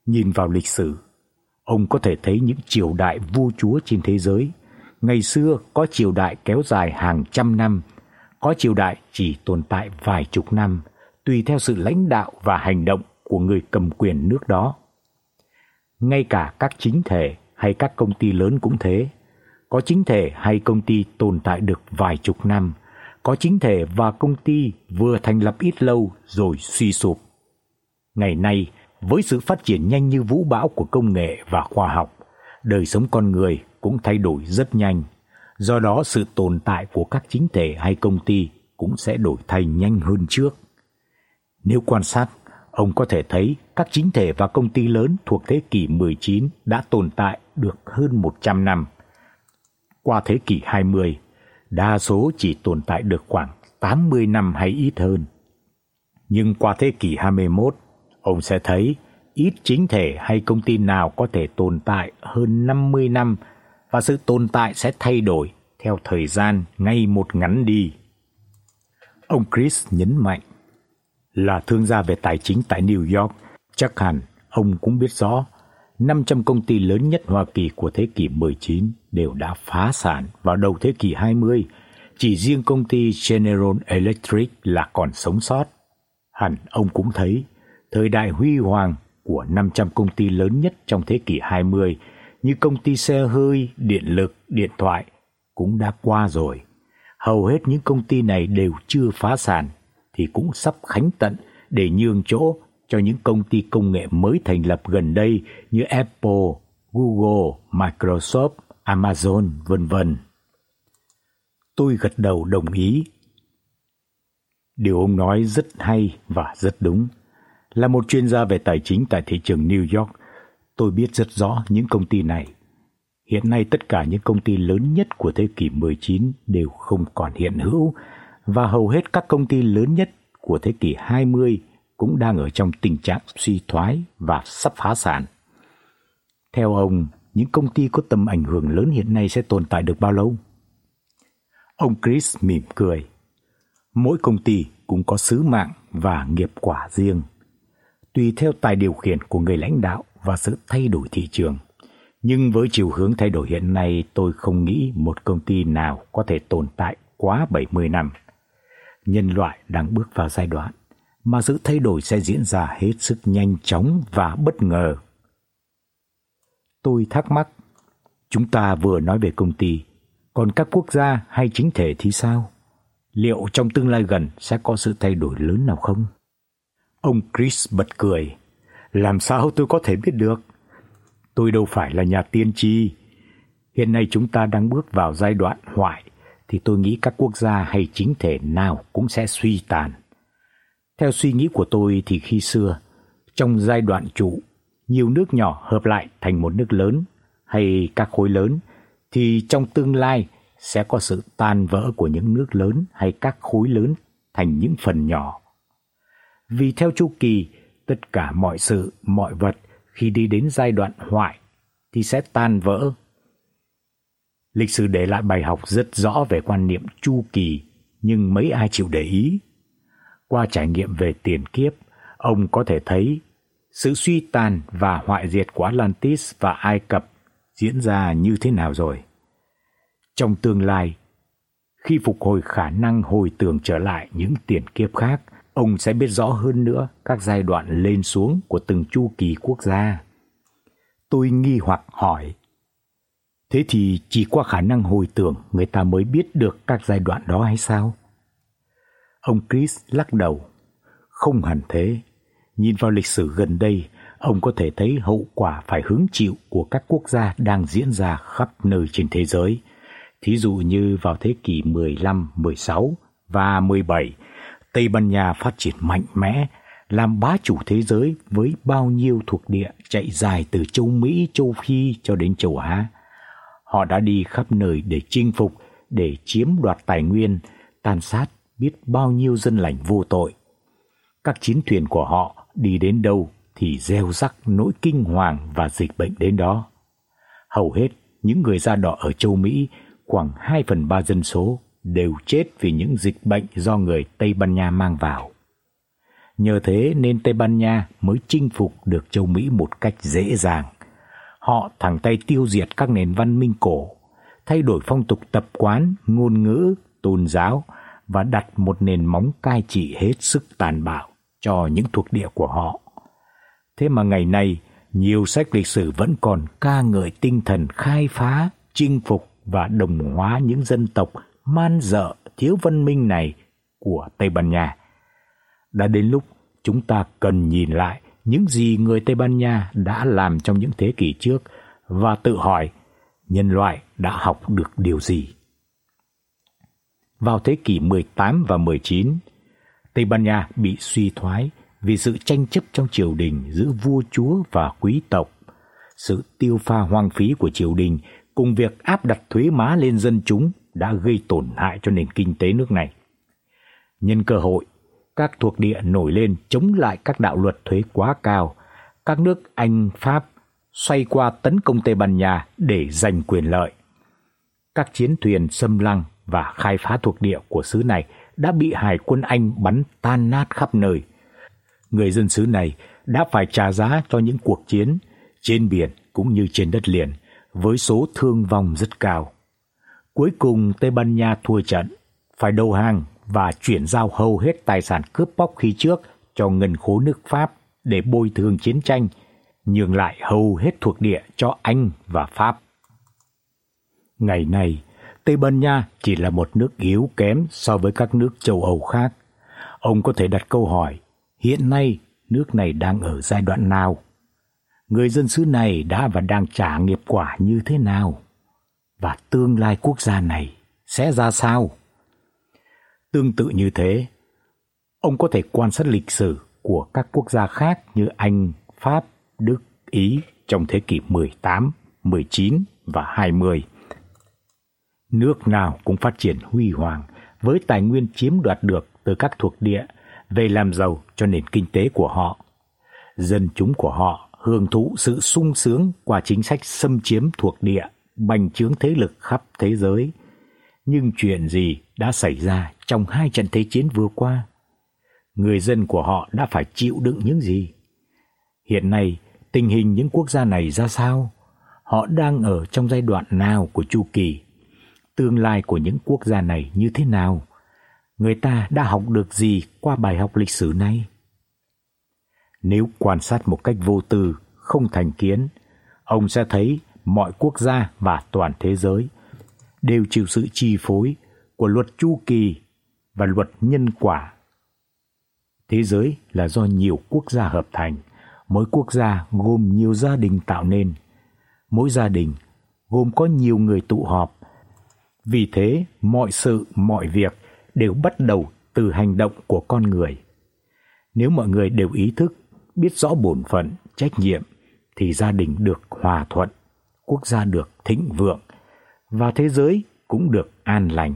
[SPEAKER 1] Nhìn vào lịch sử, ông có thể thấy những triều đại vua chúa trên thế giới. Ngày xưa có triều đại kéo dài hàng trăm năm, có triều đại chỉ tồn tại vài chục năm, tùy theo sự lãnh đạo và hành động của người cầm quyền nước đó. Ngay cả các chính thể hay các công ty lớn cũng thế. Có chính thể hay công ty tồn tại được vài chục năm, có chính thể và công ty vừa thành lập ít lâu rồi suy sụp. Ngày nay, với sự phát triển nhanh như vũ bão của công nghệ và khoa học, đời sống con người cũng thay đổi rất nhanh. Do đó sự tồn tại của các chính thể hay công ty cũng sẽ đổi thay nhanh hơn trước. Nếu quan sát, ông có thể thấy các chính thể và công ty lớn thuộc thế kỷ 19 đã tồn tại được hơn 100 năm. Qua thế kỷ 20, đa số chỉ tồn tại được khoảng 80 năm hay ít hơn. Nhưng qua thế kỷ 21, ông sẽ thấy ít chính thể hay công ty nào có thể tồn tại hơn 50 năm và sự tồn tại sẽ thay đổi theo thời gian ngay một ngắn đi. Ông Chris nhấn mạnh, là thương gia về tài chính tại New York, chắc hẳn ông cũng biết rõ 500 công ty lớn nhất Hoa Kỳ của thế kỷ 19 đều đã phá sản vào đầu thế kỷ 20, chỉ riêng công ty General Electric là còn sống sót. Hẳn ông cũng thấy thời đại huy hoàng của 500 công ty lớn nhất trong thế kỷ 20 như công ty xe hơi, điện lực, điện thoại cũng đã qua rồi. Hầu hết những công ty này đều chưa phá sản thì cũng sắp khánh tận để nhường chỗ cho những công ty công nghệ mới thành lập gần đây như Apple, Google, Microsoft, Amazon, vân vân. Tôi gật đầu đồng ý. Điều ông nói rất hay và rất đúng. Là một chuyên gia về tài chính tại thị trường New York, tôi biết rất rõ những công ty này. Hiện nay tất cả những công ty lớn nhất của thế kỷ 19 đều không còn hiện hữu và hầu hết các công ty lớn nhất của thế kỷ 20 cũng đang ở trong tình trạng suy thoái và sắp phá sản. Theo ông, những công ty có tầm ảnh hưởng lớn hiện nay sẽ tồn tại được bao lâu? Ông Chris mỉm cười. Mỗi công ty cũng có sứ mạng và nghiệp quả riêng, tùy theo tài điều khiển của người lãnh đạo và sự thay đổi thị trường. Nhưng với chiều hướng thay đổi hiện nay, tôi không nghĩ một công ty nào có thể tồn tại quá 70 năm. Nhân loại đang bước vào giai đoạn mà sự thay đổi sẽ diễn ra hết sức nhanh chóng và bất ngờ. Tôi thắc mắc, chúng ta vừa nói về công ty, còn các quốc gia hay chính thể thì sao? Liệu trong tương lai gần sẽ có sự thay đổi lớn nào không? Ông Chris bật cười, làm sao tôi có thể biết được? Tôi đâu phải là nhà tiên tri. Hiện nay chúng ta đang bước vào giai đoạn hoại thì tôi nghĩ các quốc gia hay chính thể nào cũng sẽ suy tàn. Theo suy nghĩ của tôi thì khi xưa, trong giai đoạn trụ, nhiều nước nhỏ hợp lại thành một nước lớn hay các khối lớn thì trong tương lai sẽ có sự tan vỡ của những nước lớn hay các khối lớn thành những phần nhỏ. Vì theo chu kỳ, tất cả mọi sự, mọi vật khi đi đến giai đoạn hoại thì sẽ tan vỡ. Lịch sử để lại bài học rất rõ về quan niệm chu kỳ, nhưng mấy ai chịu để ý. Qua trải nghiệm về tiền kiếp, ông có thể thấy sự suy tàn và hoại diệt của Atlantis và Ai Cập diễn ra như thế nào rồi. Trong tương lai, khi phục hồi khả năng hồi tưởng trở lại những tiền kiếp khác, ông sẽ biết rõ hơn nữa các giai đoạn lên xuống của từng chu kỳ quốc gia. Tôi nghi hoặc hỏi: Thế thì chỉ qua khả năng hồi tưởng người ta mới biết được các giai đoạn đó hay sao? Ông Chris lắc đầu. Không hẳn thế. Nhìn vào lịch sử gần đây, ông có thể thấy hậu quả phải hứng chịu của các quốc gia đang diễn ra khắp nơi trên thế giới. Thí dụ như vào thế kỷ 15, 16 và 17, Tây Ban Nha phát triển mạnh mẽ, làm bá chủ thế giới với bao nhiêu thuộc địa chạy dài từ châu Mỹ, châu Phi cho đến châu Á. Họ đã đi khắp nơi để chinh phục, để chiếm đoạt tài nguyên, tàn sát biết bao nhiêu dân lành vô tội. Các chiến thuyền của họ đi đến đâu thì gieo rắc nỗi kinh hoàng và dịch bệnh đến đó. Hầu hết những người da đỏ ở châu Mỹ, khoảng 2 phần 3 dân số đều chết vì những dịch bệnh do người Tây Ban Nha mang vào. Nhờ thế nên Tây Ban Nha mới chinh phục được châu Mỹ một cách dễ dàng. Họ thẳng tay tiêu diệt các nền văn minh cổ, thay đổi phong tục tập quán, ngôn ngữ, tôn giáo và đặt một nền móng cai trị hết sức tàn bạo cho những thuộc địa của họ. Thế mà ngày nay, nhiều sách lịch sử vẫn còn ca ngợi tinh thần khai phá, chinh phục và đồng hóa những dân tộc man dợ thiếu văn minh này của Tây Ban Nha. Đã đến lúc chúng ta cần nhìn lại những gì người Tây Ban Nha đã làm trong những thế kỷ trước và tự hỏi nhân loại đã học được điều gì. Vào thế kỷ 18 và 19, Tây Ban Nha bị suy thoái vì sự tranh chấp trong triều đình giữa vua chúa và quý tộc, sự tiêu pha hoang phí của triều đình cùng việc áp đặt thuế má lên dân chúng đã gây tổn hại cho nền kinh tế nước này. Nhân cơ hội, các thuộc địa nổi lên chống lại các đạo luật thuế quá cao. Các nước Anh, Pháp xoay qua tấn công Tây Ban Nha để giành quyền lợi. Các chiến thuyền xâm lăng và khai phá thuộc địa của xứ này đã bị hải quân Anh bắn tan nát khắp nơi. Người dân xứ này đã phải trả giá cho những cuộc chiến trên biển cũng như trên đất liền với số thương vong rất cao. Cuối cùng Tây Ban Nha thua trận, phải đầu hàng và chuyển giao hầu hết tài sản cướp bóc khi trước cho ngân khố nước Pháp để bồi thường chiến tranh, nhường lại hầu hết thuộc địa cho Anh và Pháp. Ngày nay, Tây Ban Nha chỉ là một nước yếu kém so với các nước châu Âu khác. Ông có thể đặt câu hỏi, hiện nay nước này đang ở giai đoạn nào? Người dân xứ này đã và đang trả nghiệp quả như thế nào? Và tương lai quốc gia này sẽ ra sao? Tương tự như thế, ông có thể quan sát lịch sử của các quốc gia khác như Anh, Pháp, Đức, Ý trong thế kỷ 18, 19 và 20. Nước nào cũng phát triển huy hoàng với tài nguyên chiếm đoạt được từ các thuộc địa về làm giàu cho nền kinh tế của họ. Dân chúng của họ hưởng thụ sự sung sướng qua chính sách xâm chiếm thuộc địa, bành trướng thế lực khắp thế giới. Nhưng chuyện gì đã xảy ra trong hai trận thế chiến vừa qua? Người dân của họ đã phải chịu đựng những gì? Hiện nay, tình hình những quốc gia này ra sao? Họ đang ở trong giai đoạn nào của chu kỳ? Tương lai của những quốc gia này như thế nào? Người ta đã học được gì qua bài học lịch sử này? Nếu quan sát một cách vô tư, không thành kiến, ông sẽ thấy mọi quốc gia và toàn thế giới đều chịu sự chi phối của luật chu kỳ và luật nhân quả. Thế giới là do nhiều quốc gia hợp thành, mỗi quốc gia gồm nhiều gia đình tạo nên. Mỗi gia đình gồm có nhiều người tụ họp. Vì thế, mọi sự, mọi việc đều bắt đầu từ hành động của con người. Nếu mọi người đều ý thức, biết rõ bổn phận, trách nhiệm thì gia đình được hòa thuận, quốc gia được thịnh vượng và thế giới cũng được an lành.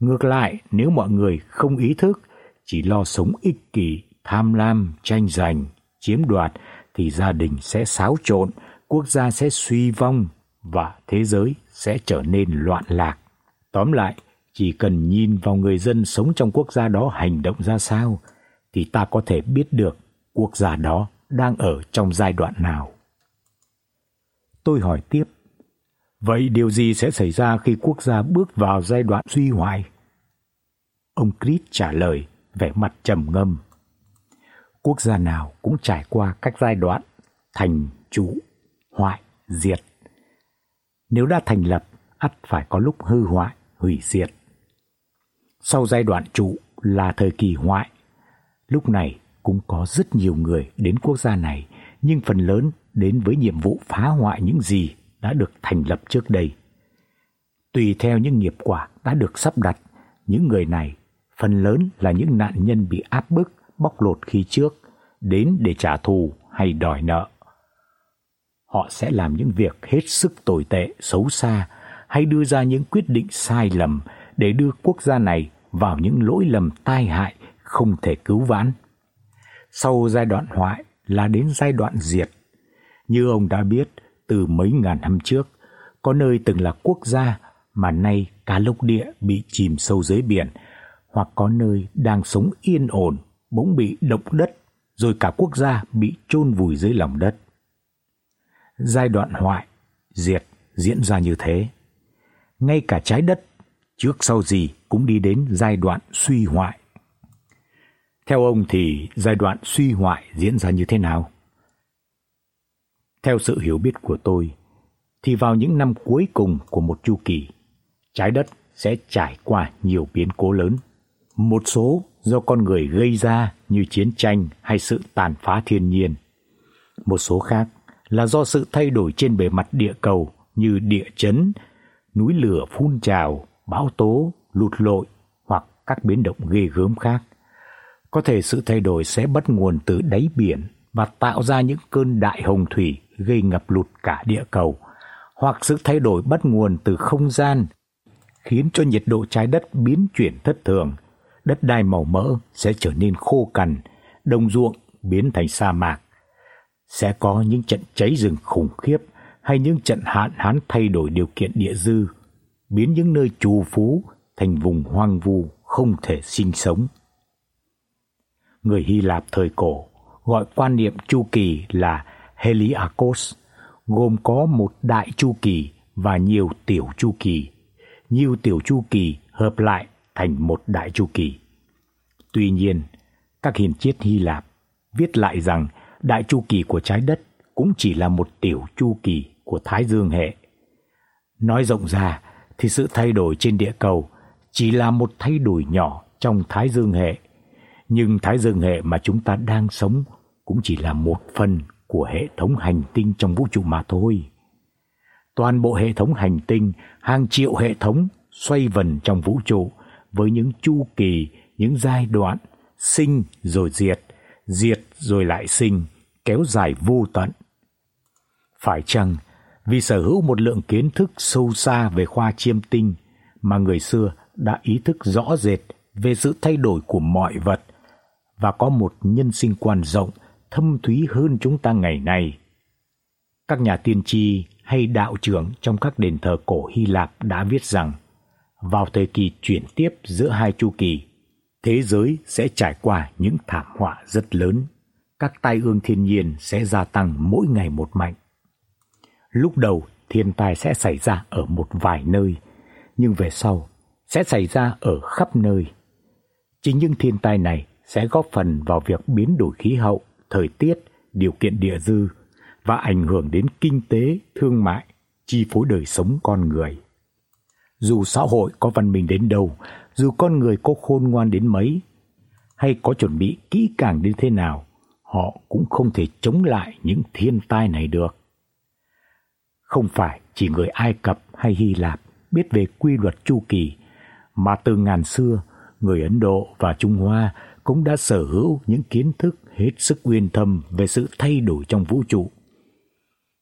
[SPEAKER 1] Ngược lại, nếu mọi người không ý thức, chỉ lo sống ích kỷ, tham lam, tranh giành, chiếm đoạt thì gia đình sẽ xáo trộn, quốc gia sẽ suy vong và thế giới sẽ trở nên loạn lạc. Tóm lại, chỉ cần nhìn vào người dân sống trong quốc gia đó hành động ra sao thì ta có thể biết được quốc gia đó đang ở trong giai đoạn nào. Tôi hỏi tiếp, vậy điều gì sẽ xảy ra khi quốc gia bước vào giai đoạn suy hoại? Ông Crit trả lời, vẻ mặt trầm ngâm. Quốc gia nào cũng trải qua các giai đoạn thành, trụ, hoại, diệt. Nếu đã thành lập, ắt phải có lúc hư hoại, hủy diệt. Sau giai đoạn trụ là thời kỳ hoại. Lúc này cũng có rất nhiều người đến quốc gia này, nhưng phần lớn đến với nhiệm vụ phá hoại những gì đã được thành lập trước đây. Tùy theo những nghiệp quả đã được sắp đặt, những người này phần lớn là những nạn nhân bị áp bức, bóc lột khi trước, đến để trả thù hay đòi nợ. Họ sẽ làm những việc hết sức tồi tệ, xấu xa hay đưa ra những quyết định sai lầm để đưa quốc gia này vào những lỗi lầm tai hại không thể cứu vãn. Sau giai đoạn hoại là đến giai đoạn diệt. Như ông đã biết, từ mấy ngàn năm trước, có nơi từng là quốc gia mà nay cả lục địa bị chìm sâu dưới biển, hoặc có nơi đang sống yên ổn bỗng bị động đất, rồi cả quốc gia bị chôn vùi dưới lòng đất. Giai đoạn hoại, diệt diễn ra như thế. Ngay cả trái đất trước sau gì cũng đi đến giai đoạn suy hoại. Theo ông thì giai đoạn suy hoại diễn ra như thế nào? Theo sự hiểu biết của tôi, thì vào những năm cuối cùng của một chu kỳ, trái đất sẽ trải qua nhiều biến cố lớn. Một số do con người gây ra như chiến tranh hay sự tàn phá thiên nhiên. Một số khác là do sự thay đổi trên bề mặt địa cầu như địa chấn, núi lửa phun trào, bão tố, lụt lội hoặc các biến động ghê gớm khác. Có thể sự thay đổi sẽ bắt nguồn từ đáy biển và tạo ra những cơn đại hồng thủy gây ngập lụt cả địa cầu, hoặc sự thay đổi bắt nguồn từ không gian khiến cho nhiệt độ trái đất biến chuyển thất thường, đất đai màu mỡ sẽ trở nên khô cằn, đồng ruộng biến thành sa mạc. Sẽ có những trận cháy rừng khủng khiếp hay những trận hạn hán thay đổi điều kiện địa dư, biến những nơi trù phú thành vùng hoang vu không thể sinh sống. Người Hy Lạp thời cổ gọi quan niệm chu kỳ là Heliacos gồm có một đại chu kỳ và nhiều tiểu chu kỳ. Nhiều tiểu chu kỳ hợp lại thành một đại chu kỳ. Tuy nhiên, các hiền triết Hy Lạp viết lại rằng đại chu kỳ của trái đất cũng chỉ là một tiểu chu kỳ của Thái Dương hệ. Nói rộng ra thì sự thay đổi trên địa cầu chỉ là một thay đổi nhỏ trong Thái Dương hệ, nhưng Thái Dương hệ mà chúng ta đang sống cũng chỉ là một phần của hệ thống hành tinh trong vũ trụ mà thôi. Toàn bộ hệ thống hành tinh, hàng triệu hệ thống xoay vần trong vũ trụ với những chu kỳ, những giai đoạn sinh rồi diệt, diệt rồi lại sinh, kéo dài vô tận. Phải chăng vì sở hữu một lượng kiến thức sâu xa về khoa chiêm tinh mà người xưa đã ý thức rõ rệt về sự thay đổi của mọi vật và có một nhân sinh quan rộng thâm thúy hơn chúng ta ngày nay. Các nhà tiên tri hay đạo trưởng trong các đền thờ cổ Hy Lạp đã viết rằng vào thời kỳ chuyển tiếp giữa hai chu kỳ, thế giới sẽ trải qua những thảm họa rất lớn, các tai ương thiên nhiên sẽ gia tăng mỗi ngày một mạnh. Lúc đầu thiên tai sẽ xảy ra ở một vài nơi, nhưng về sau sẽ xảy ra ở khắp nơi. Chính những thiên tai này sẽ góp phần vào việc biến đổi khí hậu, thời tiết, điều kiện địa dư và ảnh hưởng đến kinh tế, thương mại, chi phối đời sống con người. Dù xã hội có văn minh đến đâu, dù con người có khôn ngoan đến mấy hay có chuẩn bị kỹ càng đến thế nào, họ cũng không thể chống lại những thiên tai này được. Không phải chỉ người Ai Cập hay Hy Lạp biết về quy luật chu kỳ, mà từ ngàn xưa, người Ấn Độ và Trung Hoa cũng đã sở hữu những kiến thức hết sức uyên thâm về sự thay đổi trong vũ trụ.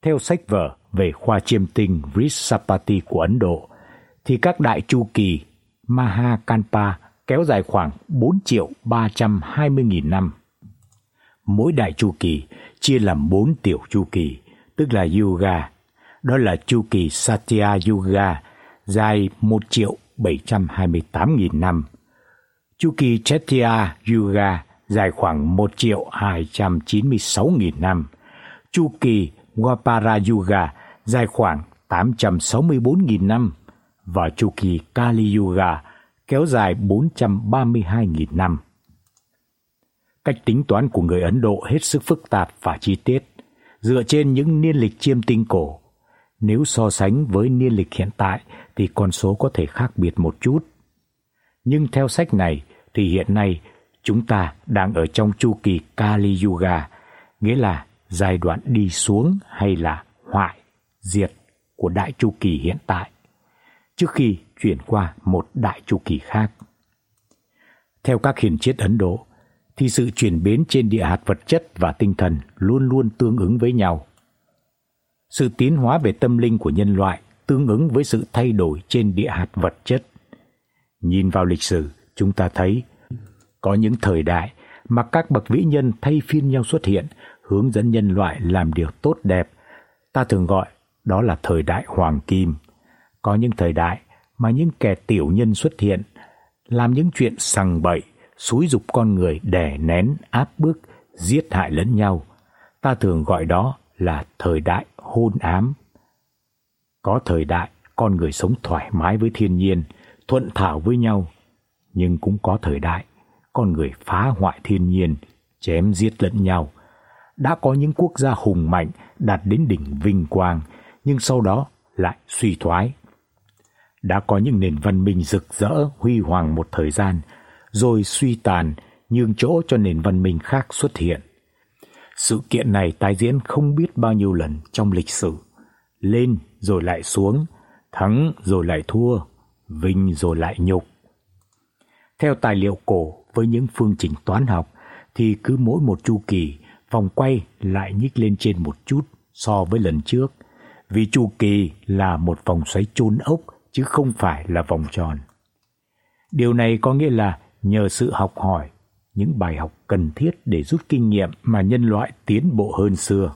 [SPEAKER 1] Theo sách vở về khoa chiêm tinh Vrisapati của Ấn Độ, thì các đại chu kỳ Mahakanpa kéo dài khoảng 4 triệu 320 nghìn năm. Mỗi đại chu kỳ chia làm 4 tiểu chu kỳ, tức là Yuga. Đó là chu kỳ Satya Yuga dài 1 triệu 728 nghìn năm. Chu kỳ Chetya Yuga dài khoảng 1 triệu 296 nghìn năm. Chu kỳ Wapara Yuga dài khoảng 864 nghìn năm và chu kỳ Kali Yuga kéo dài 432.000 năm. Cách tính toán của người Ấn Độ hết sức phức tạp và chi tiết, dựa trên những niên lịch chiêm tinh cổ. Nếu so sánh với niên lịch hiện tại thì con số có thể khác biệt một chút. Nhưng theo sách này thì hiện nay chúng ta đang ở trong chu kỳ Kali Yuga, nghĩa là giai đoạn đi xuống hay là hoại, diệt của đại chu kỳ hiện tại trước khi chuyển qua một đại chu kỳ khác. Theo các hiền triết Ấn Độ thì sự chuyển biến trên địa hạt vật chất và tinh thần luôn luôn tương ứng với nhau. Sự tiến hóa về tâm linh của nhân loại tương ứng với sự thay đổi trên địa hạt vật chất. Nhìn vào lịch sử, chúng ta thấy có những thời đại mà các bậc vĩ nhân thay phiên nhau xuất hiện, hướng dẫn nhân loại làm điều tốt đẹp. Ta thường gọi đó là thời đại hoàng kim có những thời đại mà những kẻ tiểu nhân xuất hiện, làm những chuyện sằng bậy, xúi dục con người đè nén, áp bức, giết hại lẫn nhau. Ta thường gọi đó là thời đại hôn ám. Có thời đại con người sống thoải mái với thiên nhiên, thuận thảo với nhau, nhưng cũng có thời đại con người phá hoại thiên nhiên, chém giết lẫn nhau. Đã có những quốc gia hùng mạnh đạt đến đỉnh vinh quang, nhưng sau đó lại suy thoái, đã có những nền văn minh rực rỡ huy hoàng một thời gian rồi suy tàn nhường chỗ cho nền văn minh khác xuất hiện. Sự kiện này tái diễn không biết bao nhiêu lần trong lịch sử, lên rồi lại xuống, thắng rồi lại thua, vinh rồi lại nhục. Theo tài liệu cổ với những phương trình toán học thì cứ mỗi một chu kỳ vòng quay lại nhích lên trên một chút so với lần trước, vì chu kỳ là một vòng xoáy chôn ốc chứ không phải là vòng tròn. Điều này có nghĩa là nhờ sự học hỏi, những bài học cần thiết để rút kinh nghiệm mà nhân loại tiến bộ hơn xưa.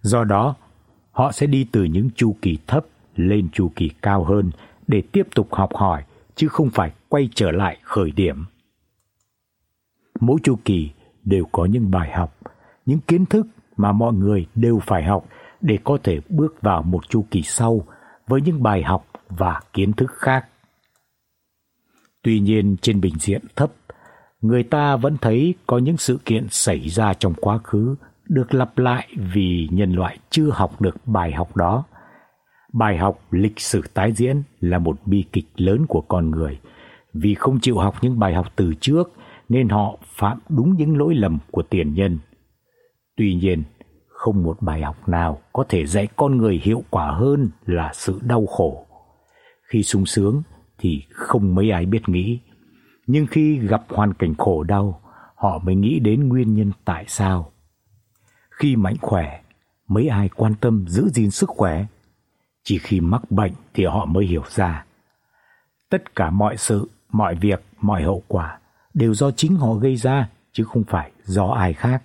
[SPEAKER 1] Do đó, họ sẽ đi từ những chu kỳ thấp lên chu kỳ cao hơn để tiếp tục học hỏi chứ không phải quay trở lại khởi điểm. Mỗi chu kỳ đều có những bài học, những kiến thức mà mọi người đều phải học để có thể bước vào một chu kỳ sau với những bài học và kiến thức khác. Tuy nhiên trên bình diện thấp, người ta vẫn thấy có những sự kiện xảy ra trong quá khứ được lặp lại vì nhân loại chưa học được bài học đó. Bài học lịch sử tái diễn là một bi kịch lớn của con người, vì không chịu học những bài học từ trước nên họ phạm đúng những lỗi lầm của tiền nhân. Tuy nhiên, không một bài học nào có thể dạy con người hiệu quả hơn là sự đau khổ. Khi sung sướng thì không mấy ai biết nghĩ, nhưng khi gặp hoàn cảnh khổ đau, họ mới nghĩ đến nguyên nhân tại sao. Khi mạnh khỏe, mấy ai quan tâm giữ gìn sức khỏe, chỉ khi mắc bệnh thì họ mới hiểu ra. Tất cả mọi sự, mọi việc, mọi hậu quả đều do chính họ gây ra chứ không phải do ai khác.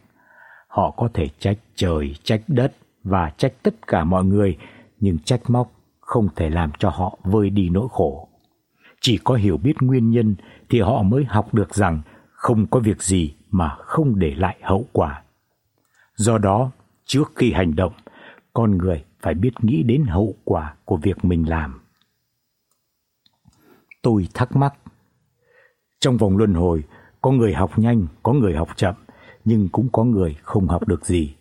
[SPEAKER 1] Họ có thể trách trời, trách đất và trách tất cả mọi người, nhưng trách móc không thể làm cho họ vơi đi nỗi khổ. Chỉ có hiểu biết nguyên nhân thì họ mới học được rằng không có việc gì mà không để lại hậu quả. Do đó, trước khi hành động, con người phải biết nghĩ đến hậu quả của việc mình làm. Tôi thắc mắc. Trong vòng luân hồi, có người học nhanh, có người học chậm, nhưng cũng có người không học được gì.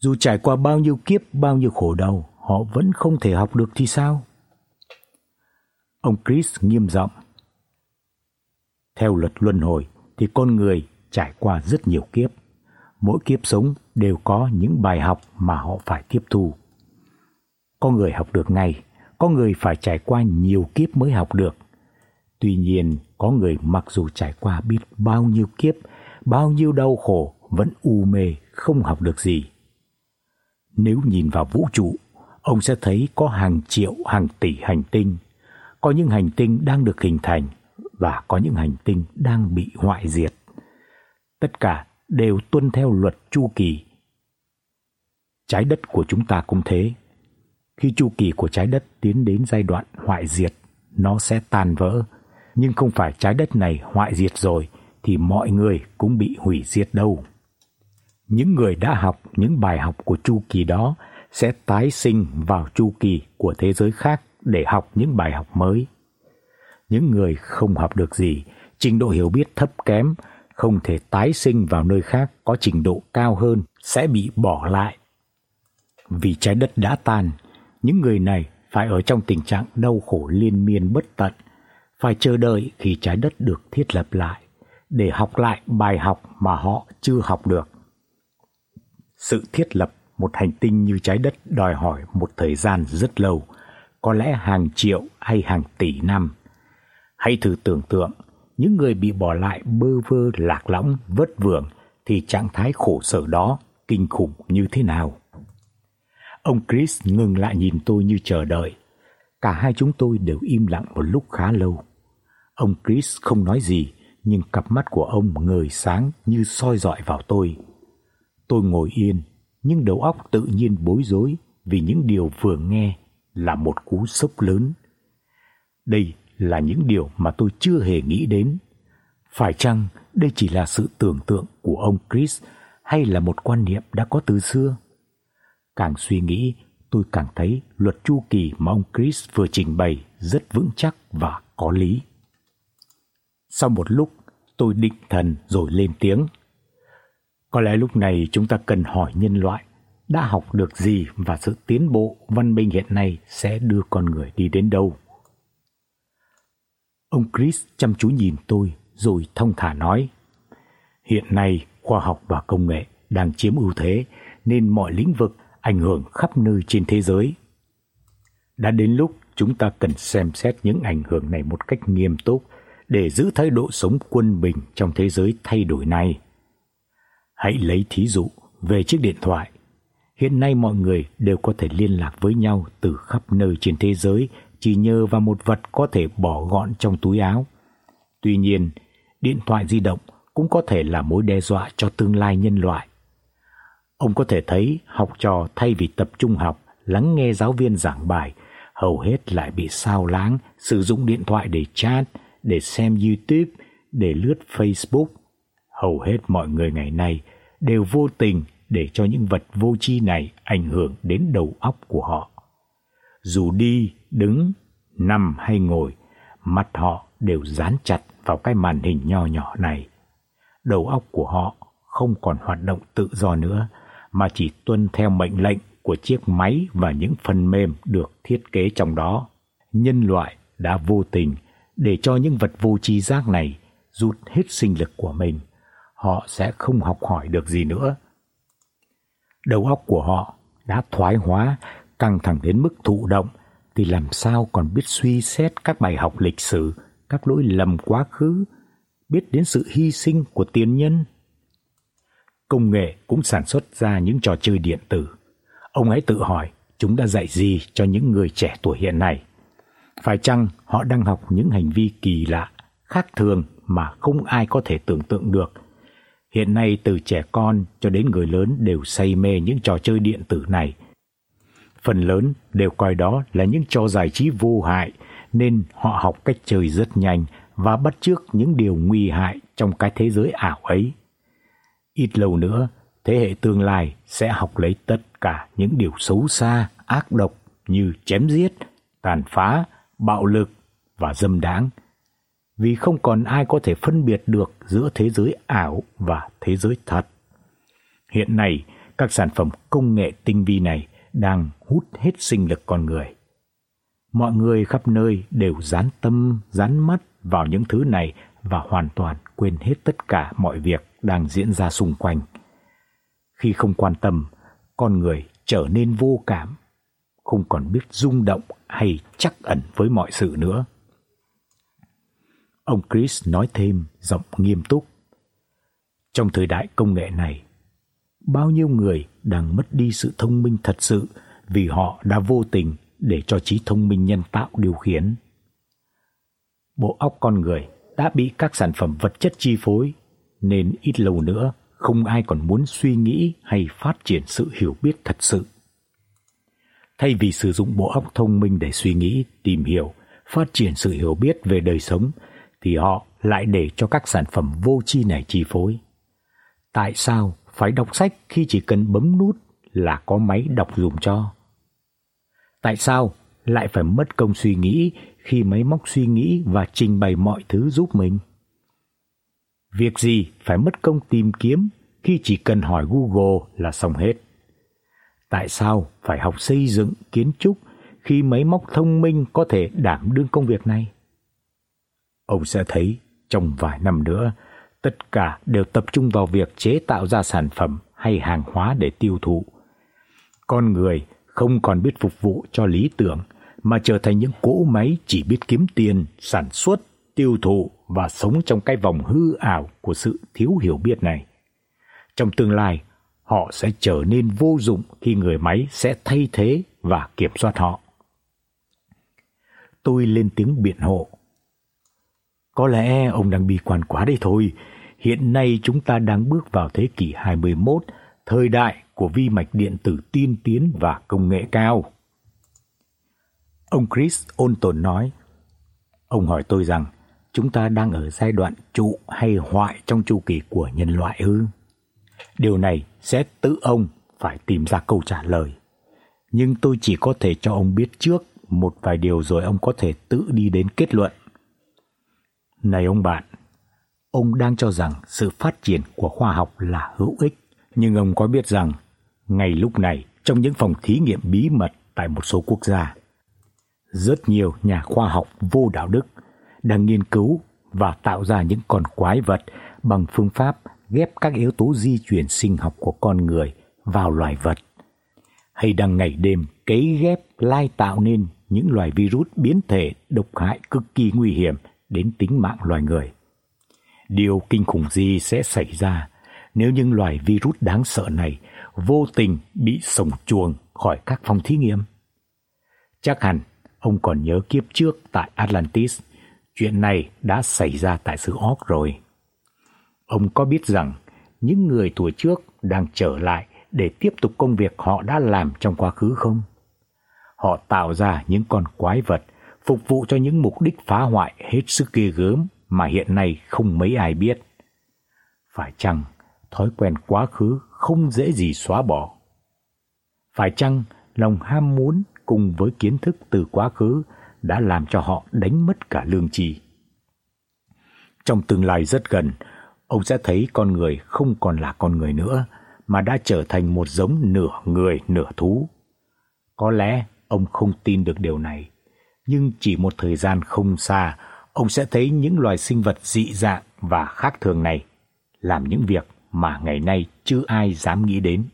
[SPEAKER 1] Dù trải qua bao nhiêu kiếp, bao nhiêu khổ đau, họ vẫn không thể học được thì sao? Ông Chris nghiêm giọng. Theo luật luân hồi thì con người trải qua rất nhiều kiếp. Mỗi kiếp sống đều có những bài học mà họ phải tiếp thu. Có người học được ngay, có người phải trải qua nhiều kiếp mới học được. Tuy nhiên, có người mặc dù trải qua biết bao nhiêu kiếp, bao nhiêu đau khổ vẫn u mê không học được gì. Nếu nhìn vào vũ trụ, ông sẽ thấy có hàng triệu, hàng tỷ hành tinh. Có những hành tinh đang được hình thành và có những hành tinh đang bị hoại diệt. Tất cả đều tuân theo luật chu kỳ. Trái đất của chúng ta cũng thế. Khi chu kỳ của trái đất tiến đến giai đoạn hoại diệt, nó sẽ tan vỡ, nhưng không phải trái đất này hoại diệt rồi thì mọi người cũng bị hủy diệt đâu. Những người đã học những bài học của chu kỳ đó sẽ tái sinh vào chu kỳ của thế giới khác để học những bài học mới. Những người không học được gì, trình độ hiểu biết thấp kém, không thể tái sinh vào nơi khác có trình độ cao hơn sẽ bị bỏ lại. Vì trái đất đã tan, những người này phải ở trong tình trạng đau khổ liên miên bất tận, phải chờ đợi khi trái đất được thiết lập lại để học lại bài học mà họ chưa học được. Sự thiết lập một hành tinh như trái đất đòi hỏi một thời gian rất lâu, có lẽ hàng triệu hay hàng tỷ năm. Hãy thử tưởng tượng, những người bị bỏ lại bơ vơ lạc lõng vất vưởng thì trạng thái khổ sở đó kinh khủng như thế nào. Ông Chris ngừng lại nhìn tôi như chờ đợi. Cả hai chúng tôi đều im lặng một lúc khá lâu. Ông Chris không nói gì, nhưng cặp mắt của ông ngời sáng như soi rọi vào tôi. Tôi ngồi yên, nhưng đầu óc tự nhiên bối rối vì những điều vừa nghe là một cú sốc lớn. Đây là những điều mà tôi chưa hề nghĩ đến. Phải chăng đây chỉ là sự tưởng tượng của ông Chris hay là một quan niệm đã có từ xưa? Càng suy nghĩ, tôi càng thấy luật chu kỳ mà ông Chris vừa trình bày rất vững chắc và có lý. Sau một lúc, tôi định thần rồi lên tiếng. Có lẽ lúc này chúng ta cần hỏi nhân loại đã học được gì và sự tiến bộ văn minh hiện nay sẽ đưa con người đi đến đâu. Ông Chris chăm chú nhìn tôi rồi thông thả nói: "Hiện nay khoa học và công nghệ đang chiếm ưu thế nên mọi lĩnh vực ảnh hưởng khắp nơi trên thế giới. Đã đến lúc chúng ta cần xem xét những ảnh hưởng này một cách nghiêm túc để giữ thái độ sống quân bình trong thế giới thay đổi này. Hãy lấy thí dụ về chiếc điện thoại. Hiện nay mọi người đều có thể liên lạc với nhau từ khắp nơi trên thế giới chỉ nhờ vào một vật có thể bỏ gọn trong túi áo. Tuy nhiên, điện thoại di động cũng có thể là mối đe dọa cho tương lai nhân loại. Ông có thể thấy học trò thay vì tập trung học, lắng nghe giáo viên giảng bài, hầu hết lại bị sao lãng sử dụng điện thoại để chat, để xem YouTube, để lướt Facebook. Hầu hết mọi người ngày nay đều vô tình để cho những vật vô tri này ảnh hưởng đến đầu óc của họ. Dù đi, đứng, nằm hay ngồi, mặt họ đều dán chặt vào cái màn hình nho nhỏ này. Đầu óc của họ không còn hoạt động tự do nữa mà chỉ tuân theo mệnh lệnh của chiếc máy và những phần mềm được thiết kế trong đó. Nhân loại đã vô tình để cho những vật vô tri giác này rút hết sinh lực của mình, họ sẽ không học hỏi được gì nữa. Đầu óc của họ đã thoái hóa, căng thẳng đến mức thụ động thì làm sao còn biết suy xét các bài học lịch sử, các lỗi lầm quá khứ, biết đến sự hy sinh của tiền nhân. Công nghệ cũng sản xuất ra những trò chơi điện tử. Ông ấy tự hỏi, chúng đã dạy gì cho những người trẻ tuổi hiện nay? Phải chăng họ đang học những hành vi kỳ lạ, khác thường mà không ai có thể tưởng tượng được? Hiện nay từ trẻ con cho đến người lớn đều say mê những trò chơi điện tử này. Phần lớn đều coi đó là những trò giải trí vô hại nên họ học cách chơi rất nhanh và bắt chước những điều nguy hại trong cái thế giới ảo ấy. Ít lâu nữa, thế hệ tương lai sẽ học lấy tất cả những điều xấu xa, ác độc như chém giết, tàn phá, bạo lực và dâm đáng. Vì không còn ai có thể phân biệt được giữa thế giới ảo và thế giới thật. Hiện nay, các sản phẩm công nghệ tinh vi này đang hút hết sinh lực con người. Mọi người khắp nơi đều dán tâm, dán mắt vào những thứ này và hoàn toàn quên hết tất cả mọi việc đang diễn ra xung quanh. Khi không quan tâm, con người trở nên vô cảm, không còn biết rung động hay chắc ẩn với mọi sự nữa. Ông Chris nói thêm giọng nghiêm túc. Trong thời đại công nghệ này, bao nhiêu người đang mất đi sự thông minh thật sự vì họ đã vô tình để cho trí thông minh nhân tạo điều khiển. Bộ óc con người đã bị các sản phẩm vật chất chi phối nên ít lâu nữa không ai còn muốn suy nghĩ hay phát triển sự hiểu biết thật sự. Thay vì sử dụng bộ óc thông minh để suy nghĩ, tìm hiểu, phát triển sự hiểu biết về đời sống thì họ lại để cho các sản phẩm vô tri này chi phối. Tại sao phải đọc sách khi chỉ cần bấm nút là có máy đọc dùm cho? Tại sao lại phải mất công suy nghĩ khi máy móc suy nghĩ và trình bày mọi thứ giúp mình? Việc gì phải mất công tìm kiếm khi chỉ cần hỏi Google là xong hết? Tại sao phải học xây dựng, kiến trúc khi máy móc thông minh có thể đảm đương công việc này? Ông sẽ thấy trong vài năm nữa, tất cả đều tập trung vào việc chế tạo ra sản phẩm hay hàng hóa để tiêu thụ. Con người không còn biết phục vụ cho lý tưởng mà trở thành những cỗ máy chỉ biết kiếm tiền, sản xuất, tiêu thụ và sống trong cái vòng hư ảo của sự thiếu hiểu biết này. Trong tương lai, họ sẽ trở nên vô dụng khi người máy sẽ thay thế và kiểm soát họ. Tôi lên tiếng biện hộ. Có lẽ ông đang bi quan quá đấy thôi. Hiện nay chúng ta đang bước vào thế kỷ 21, thời đại của vi mạch điện tử tiên tiến và công nghệ cao. Ông Chris ôn tồn nói. Ông hỏi tôi rằng chúng ta đang ở giai đoạn trụ hay hoại trong chu kỳ của nhân loại ư? Điều này sẽ tự ông phải tìm ra câu trả lời. Nhưng tôi chỉ có thể cho ông biết trước một vài điều rồi ông có thể tự đi đến kết luận. Này ông bạn, ông đang cho rằng sự phát triển của khoa học là hữu ích, nhưng ông có biết rằng ngay lúc này trong những phòng thí nghiệm bí mật tại một số quốc gia, rất nhiều nhà khoa học vô đạo đức đang nghiên cứu và tạo ra những con quái vật bằng phương pháp ghép các yếu tố di truyền sinh học của con người vào loài vật hay đang ngày đêm cấy ghép lai tạo nên những loài virus biến thể độc hại cực kỳ nguy hiểm đến tính mạng loài người. Điều kinh khủng gì sẽ xảy ra nếu những loài virus đáng sợ này vô tình bị sổng chuồng khỏi các phòng thí nghiệm? Chắc hẳn ông còn nhớ kiếp trước tại Atlantis, chuyện này đã xảy ra tại xứ Orc rồi. Ông có biết rằng những người tuổi trước đang trở lại để tiếp tục công việc họ đã làm trong quá khứ không? Họ tạo ra những con quái vật phục vụ cho những mục đích phá hoại hết sức ghê gớm mà hiện nay không mấy ai biết. Phải chăng thói quen quá khứ không dễ gì xóa bỏ? Phải chăng lòng ham muốn cùng với kiến thức từ quá khứ đã làm cho họ đánh mất cả lương tri? Trong tương lai rất gần, ông sẽ thấy con người không còn là con người nữa mà đã trở thành một giống nửa người nửa thú. Có lẽ ông không tin được điều này, nhưng chỉ một thời gian không xa, ông sẽ thấy những loài sinh vật dị dạng và khác thường này làm những việc mà ngày nay chưa ai dám nghĩ đến.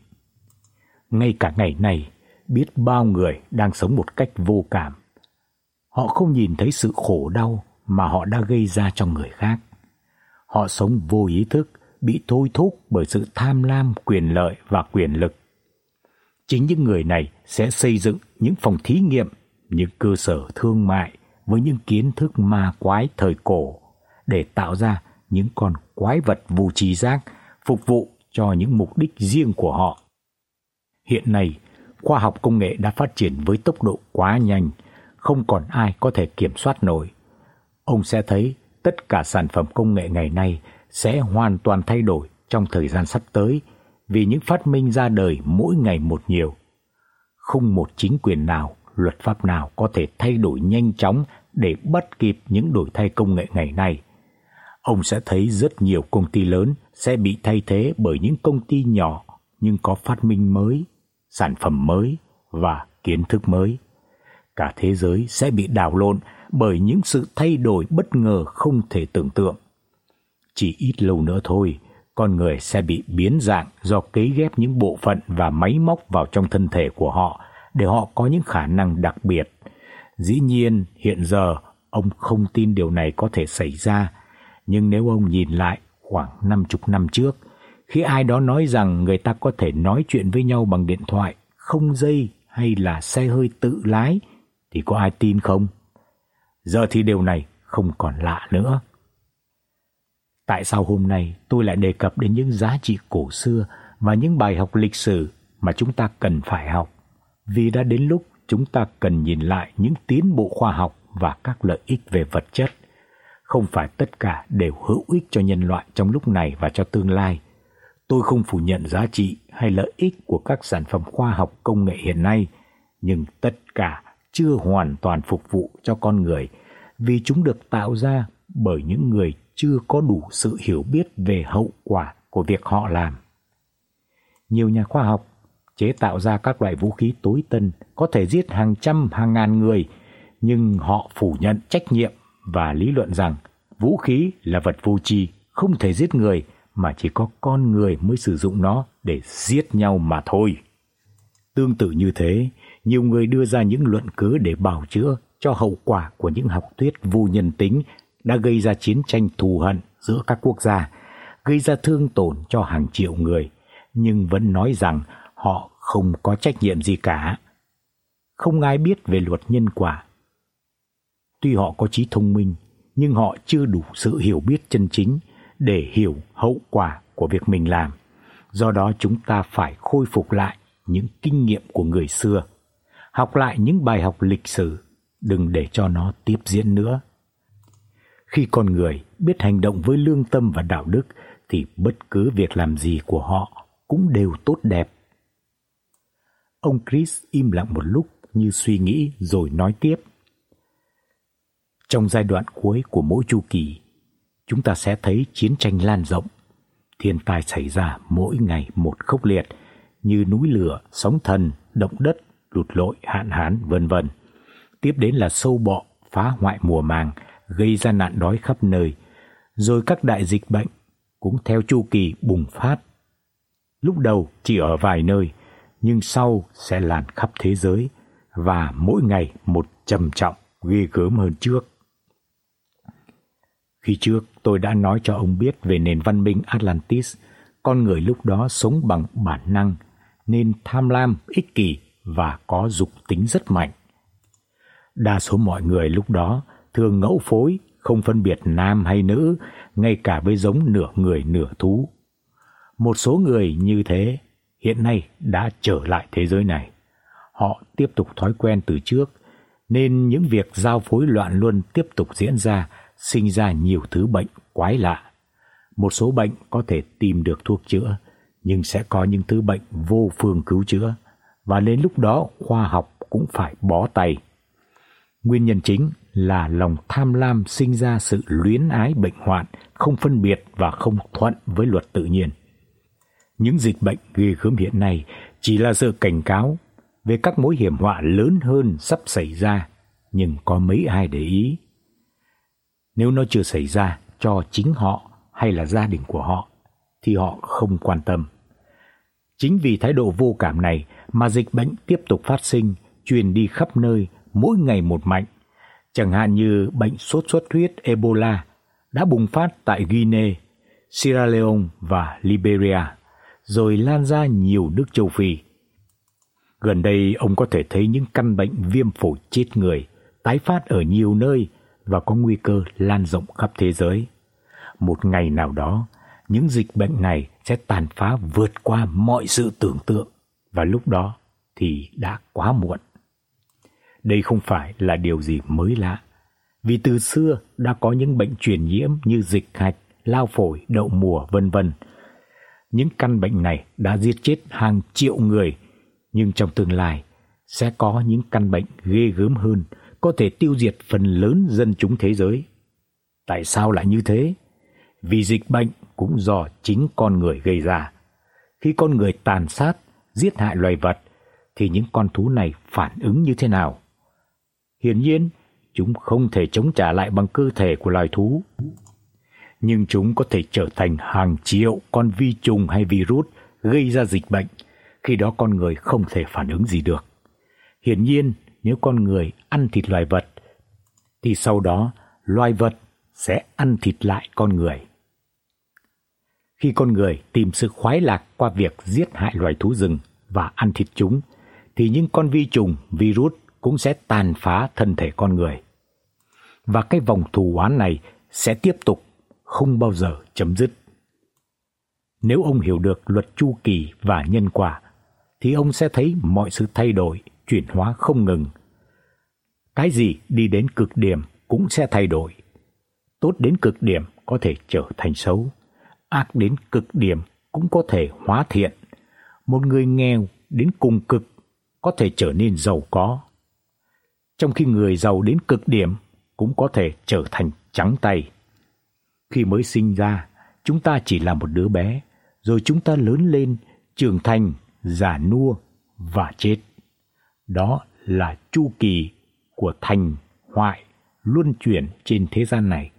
[SPEAKER 1] Ngay cả ngày này, biết bao người đang sống một cách vô cảm. Họ không nhìn thấy sự khổ đau mà họ đã gây ra cho người khác. Họ sống vô ý thức, bị thôi thúc bởi sự tham lam quyền lợi và quyền lực. Chính những người này sẽ xây dựng những phòng thí nghiệm, những cơ sở thương mại với những kiến thức ma quái thời cổ để tạo ra những con quái vật vô tri giác phục vụ cho những mục đích riêng của họ. Hiện nay, khoa học công nghệ đã phát triển với tốc độ quá nhanh, không còn ai có thể kiểm soát nổi. Ông sẽ thấy tất cả sản phẩm công nghệ ngày nay sẽ hoàn toàn thay đổi trong thời gian sắp tới vì những phát minh ra đời mỗi ngày một nhiều. Không một chính quyền nào, luật pháp nào có thể thay đổi nhanh chóng để bắt kịp những đổi thay công nghệ ngày nay. Ông sẽ thấy rất nhiều công ty lớn sẽ bị thay thế bởi những công ty nhỏ nhưng có phát minh mới, sản phẩm mới và kiến thức mới. Cả thế giới sẽ bị đảo lộn bởi những sự thay đổi bất ngờ không thể tưởng tượng. Chỉ ít lâu nữa thôi, con người sẽ bị biến dạng do cấy ghép những bộ phận và máy móc vào trong thân thể của họ để họ có những khả năng đặc biệt. Dĩ nhiên, hiện giờ ông không tin điều này có thể xảy ra, nhưng nếu ông nhìn lại khoảng 50 năm trước, khi ai đó nói rằng người ta có thể nói chuyện với nhau bằng điện thoại, không dây hay là xe hơi tự lái thì có ai tin không? Giờ thì điều này không còn lạ nữa. Tại sao hôm nay tôi lại đề cập đến những giá trị cổ xưa và những bài học lịch sử mà chúng ta cần phải học? Vì đã đến lúc chúng ta cần nhìn lại những tiến bộ khoa học và các lợi ích về vật chất. Không phải tất cả đều hữu ích cho nhân loại trong lúc này và cho tương lai. Tôi không phủ nhận giá trị hay lợi ích của các sản phẩm khoa học công nghệ hiện nay, nhưng tất cả chưa hoàn toàn phục vụ cho con người vì chúng được tạo ra bởi những người chưa có đủ sự hiểu biết về hậu quả của việc họ làm. Nhiều nhà khoa học chế tạo ra các loại vũ khí tối tân có thể giết hàng trăm hàng ngàn người, nhưng họ phủ nhận trách nhiệm và lý luận rằng vũ khí là vật vô tri, không thể giết người mà chỉ có con người mới sử dụng nó để giết nhau mà thôi. Tương tự như thế, nhiều người đưa ra những luận cớ để bào chữa cho hậu quả của những học thuyết vô nhân tính đã gây ra chiến tranh thù hận giữa các quốc gia, gây ra thương tổn cho hàng triệu người, nhưng vẫn nói rằng họ không có trách nhiệm gì cả. Không ai biết về luật nhân quả. Tuy họ có trí thông minh, nhưng họ chưa đủ sự hiểu biết chân chính để hiểu hậu quả của việc mình làm. Do đó chúng ta phải khôi phục lại những kinh nghiệm của người xưa, học lại những bài học lịch sử, đừng để cho nó tiếp diễn nữa. Khi con người biết hành động với lương tâm và đạo đức thì bất cứ việc làm gì của họ cũng đều tốt đẹp. Ông Chris im lặng một lúc như suy nghĩ rồi nói tiếp. Trong giai đoạn cuối của mỗi chu kỳ, chúng ta sẽ thấy chiến tranh lan rộng, thiên tai xảy ra mỗi ngày một khốc liệt như núi lửa, sóng thần, động đất, lụt lội, hạn hán vân vân. Tiếp đến là sâu bọ phá hoại mùa màng, gây ra nạn đói khắp nơi, rồi các đại dịch bệnh cũng theo chu kỳ bùng phát. Lúc đầu chỉ ở vài nơi, nhưng sau sẽ lan khắp thế giới và mỗi ngày một trầm trọng ghê gớm hơn trước. Khi trước tôi đã nói cho ông biết về nền văn minh Atlantis, con người lúc đó sống bằng bản năng nên tham lam, ích kỷ và có dục tính rất mạnh. Đa số mọi người lúc đó thường ngẫu phối, không phân biệt nam hay nữ, ngay cả với giống nửa người nửa thú. Một số người như thế hiện nay đã trở lại thế giới này. Họ tiếp tục thói quen từ trước, nên những việc giao phối loạn luân tiếp tục diễn ra, sinh ra nhiều thứ bệnh quái lạ. Một số bệnh có thể tìm được thuốc chữa, nhưng sẽ có những thứ bệnh vô phương cứu chữa và đến lúc đó khoa học cũng phải bó tay. Nguyên nhân chính là lòng tham lam sinh ra sự luyến ái bệnh hoạn, không phân biệt và không thuận với luật tự nhiên. Những dịch bệnh ghê gớm hiện nay chỉ là sự cảnh cáo về các mối hiểm họa lớn hơn sắp xảy ra, nhưng có mấy ai để ý. Nếu nó chưa xảy ra cho chính họ hay là gia đình của họ thì họ không quan tâm. Chính vì thái độ vô cảm này mà dịch bệnh tiếp tục phát sinh, truyền đi khắp nơi, mỗi ngày một mạnh. Chẳng hạn như bệnh sốt xuất huyết Ebola đã bùng phát tại Guinea, Sierra Leone và Liberia, rồi lan ra nhiều nước châu Phi. Gần đây ông có thể thấy những căn bệnh viêm phổi chết người tái phát ở nhiều nơi và có nguy cơ lan rộng khắp thế giới. Một ngày nào đó, những dịch bệnh này sẽ tàn phá vượt qua mọi sự tưởng tượng và lúc đó thì đã quá muộn. Đây không phải là điều gì mới lạ, vì từ xưa đã có những bệnh truyền nhiễm như dịch hạch, lao phổi, đậu mùa vân vân. Những căn bệnh này đã giết chết hàng triệu người, nhưng trong tương lai sẽ có những căn bệnh ghê gớm hơn, có thể tiêu diệt phần lớn dân chúng thế giới. Tại sao lại như thế? Vì dịch bệnh cũng do chính con người gây ra. Khi con người tàn sát, giết hại loài vật thì những con thú này phản ứng như thế nào? Hiển nhiên, chúng không thể chống trả lại bằng cơ thể của loài thú. Nhưng chúng có thể trở thành hàng triệu con vi trùng hay virus gây ra dịch bệnh, khi đó con người không thể phản ứng gì được. Hiển nhiên, nếu con người ăn thịt loài vật thì sau đó loài vật sẽ ăn thịt lại con người. Khi con người tìm sự khoái lạc qua việc giết hại loài thú rừng và ăn thịt chúng thì những con vi trùng, virus cũng sẽ tàn phá thân thể con người. Và cái vòng thù oán này sẽ tiếp tục không bao giờ chấm dứt. Nếu ông hiểu được luật chu kỳ và nhân quả thì ông sẽ thấy mọi sự thay đổi, chuyển hóa không ngừng. Cái gì đi đến cực điểm cũng sẽ thay đổi. Tốt đến cực điểm có thể trở thành xấu, ác đến cực điểm cũng có thể hóa thiện. Một người nghèo đến cùng cực có thể trở nên giàu có. Trong khi người giàu đến cực điểm cũng có thể trở thành trắng tay. Khi mới sinh ra, chúng ta chỉ là một đứa bé, rồi chúng ta lớn lên, trưởng thành, già nua và chết. Đó là chu kỳ của thành hoại luân chuyển trên thế gian này.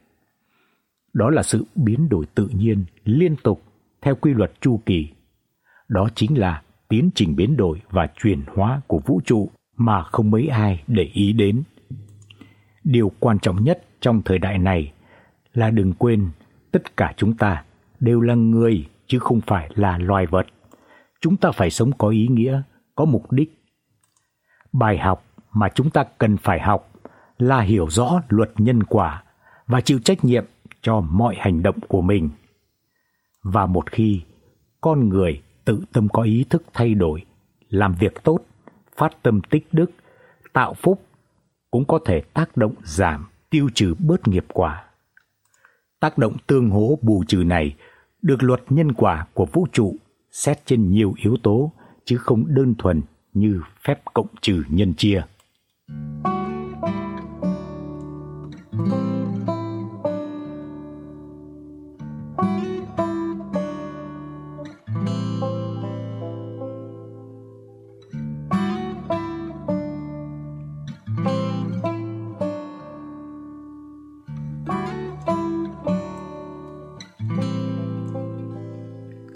[SPEAKER 1] Đó là sự biến đổi tự nhiên liên tục theo quy luật chu kỳ. Đó chính là tiến trình biến đổi và chuyển hóa của vũ trụ mà không mấy ai để ý đến. Điều quan trọng nhất trong thời đại này là đừng quên tất cả chúng ta đều là người chứ không phải là loài vật. Chúng ta phải sống có ý nghĩa, có mục đích. Bài học mà chúng ta cần phải học là hiểu rõ luật nhân quả và chịu trách nhiệm cho mọi hành động của mình. Và một khi con người tự tâm có ý thức thay đổi, làm việc tốt, phát tâm tích đức, tạo phúc cũng có thể tác động giảm, tiêu trừ bớt nghiệp quả. Tác động tương hỗ bù trừ này được luật nhân quả của vũ trụ xét trên nhiều yếu tố chứ không đơn thuần như phép cộng trừ nhân chia.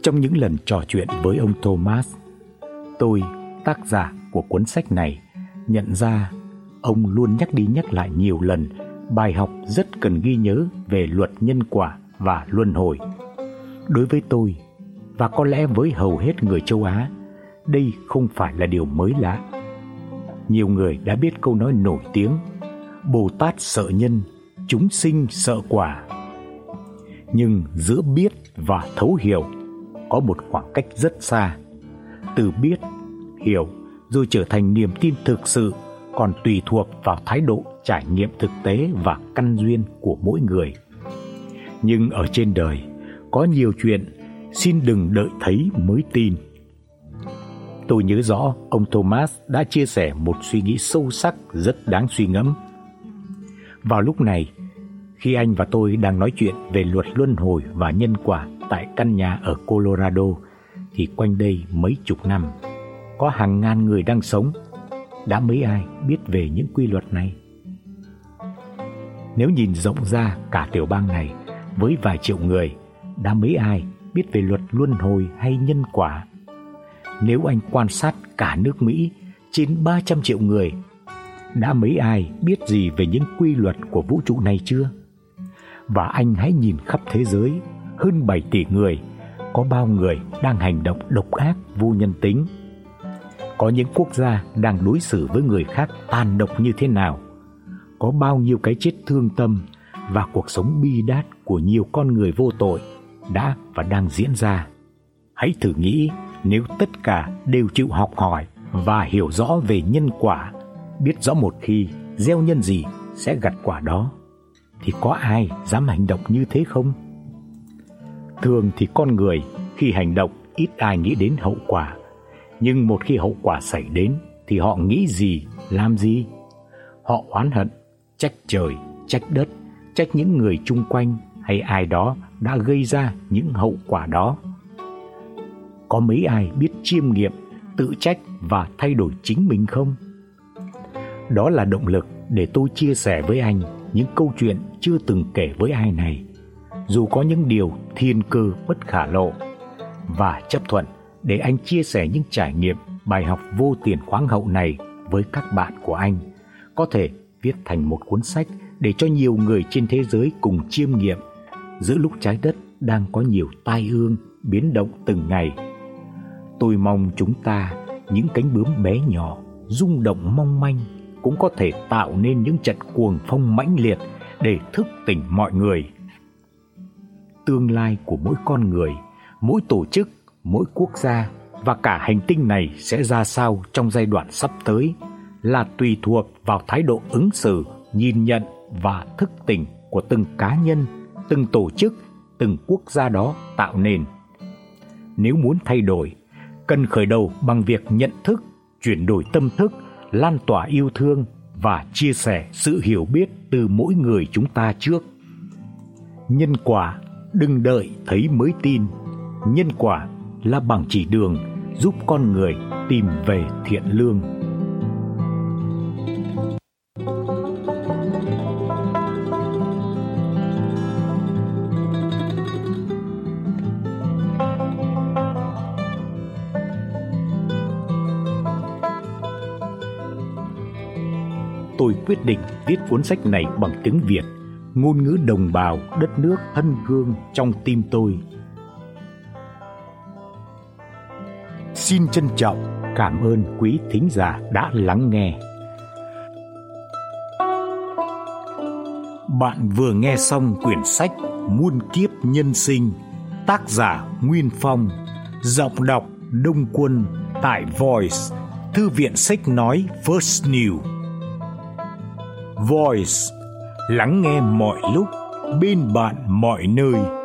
[SPEAKER 1] Trong những lần trò chuyện với ông Thomas, tôi, tác giả của cuốn sách này, nhận ra ông luôn nhắc đi nhắc lại nhiều lần bài học rất cần ghi nhớ về luật nhân quả và luân hồi. Đối với tôi và có lẽ với hầu hết người châu Á, đây không phải là điều mới lạ. Nhiều người đã biết câu nói nổi tiếng Bồ Tát sợ nhân, chúng sinh sợ quả. Nhưng giữa biết và thấu hiểu có một khoảng cách rất xa. Từ biết, hiểu rồi trở thành niềm tin thực sự còn tùy thuộc vào thái độ trải nghiệm thực tế và căn duyên của mỗi người. Nhưng ở trên đời có nhiều chuyện xin đừng đợi thấy mới tin. Tôi nhớ rõ ông Thomas đã chia sẻ một suy nghĩ sâu sắc rất đáng suy ngẫm. Vào lúc này, khi anh và tôi đang nói chuyện về luật luân hồi và nhân quả tại căn nhà ở Colorado thì quanh đây mấy chục năm có hàng ngàn người đang sống, đã mấy ai biết về những quy luật này. Nếu nhìn rộng ra cả tiểu bang này với vài triệu người, đã mấy ai biết về luật luân hồi hay nhân quả. Nếu anh quan sát cả nước Mỹ trên 300 triệu người, đã mấy ai biết gì về những quy luật của vũ trụ này chưa? Và anh hãy nhìn khắp thế giới, hơn 7 tỷ người, có bao người đang hành động độc ác vô nhân tính? Có những quốc gia đang đối xử với người khác tàn độc như thế nào? Có bao nhiêu cái chết thương tâm và cuộc sống bi đát của nhiều con người vô tội đã và đang diễn ra. Hãy thử nghĩ nếu tất cả đều chịu học hỏi và hiểu rõ về nhân quả, biết rõ một khi gieo nhân gì sẽ gặt quả đó, thì có ai dám hành động như thế không? Thường thì con người khi hành động ít ai nghĩ đến hậu quả, nhưng một khi hậu quả xảy đến thì họ nghĩ gì, làm gì? Họ oán hận, trách trời, trách đất, trách những người chung quanh hay ai đó đã gây ra những hậu quả đó. Có mấy ai biết chiêm nghiệm, tự trách và thay đổi chính mình không? Đó là động lực để tôi chia sẻ với anh những câu chuyện chưa từng kể với ai này, dù có những điều thiên cơ bất khả lộ và chấp thuận để anh chia sẻ những trải nghiệm bài học vô tiền khoáng hậu này với các bạn của anh, có thể viết thành một cuốn sách để cho nhiều người trên thế giới cùng chiêm nghiệm giữa lúc trái đất đang có nhiều tai ương biến động từng ngày. Tôi mong chúng ta, những cánh bướm bé nhỏ, rung động mong manh cũng có thể tạo nên những trận cuồng phong mãnh liệt để thức tỉnh mọi người. Tương lai của mỗi con người, mỗi tổ chức, mỗi quốc gia và cả hành tinh này sẽ ra sao trong giai đoạn sắp tới là tùy thuộc vào thái độ ứng xử, nhìn nhận và thức tỉnh của từng cá nhân từng tổ chức, từng quốc gia đó tạo nên. Nếu muốn thay đổi, cần khởi đầu bằng việc nhận thức, chuyển đổi tâm thức, lan tỏa yêu thương và chia sẻ sự hiểu biết từ mỗi người chúng ta trước. Nhân quả đừng đợi thấy mới tin. Nhân quả là bằng chỉ đường giúp con người tìm về thiện lương. tôi quyết định viết cuốn sách này bằng tiếng Việt, ngôn ngữ đồng bào đất nước thân thương trong tim tôi. Xin trân trọng cảm ơn quý thính giả đã lắng nghe. Bạn vừa nghe xong quyển sách Muôn kiếp nhân sinh, tác giả Nguyên Phong, giọng đọc Đông Quân tại Voice, thư viện sách nói First New. Voice lắng nghe mọi lúc bên bạn mọi nơi.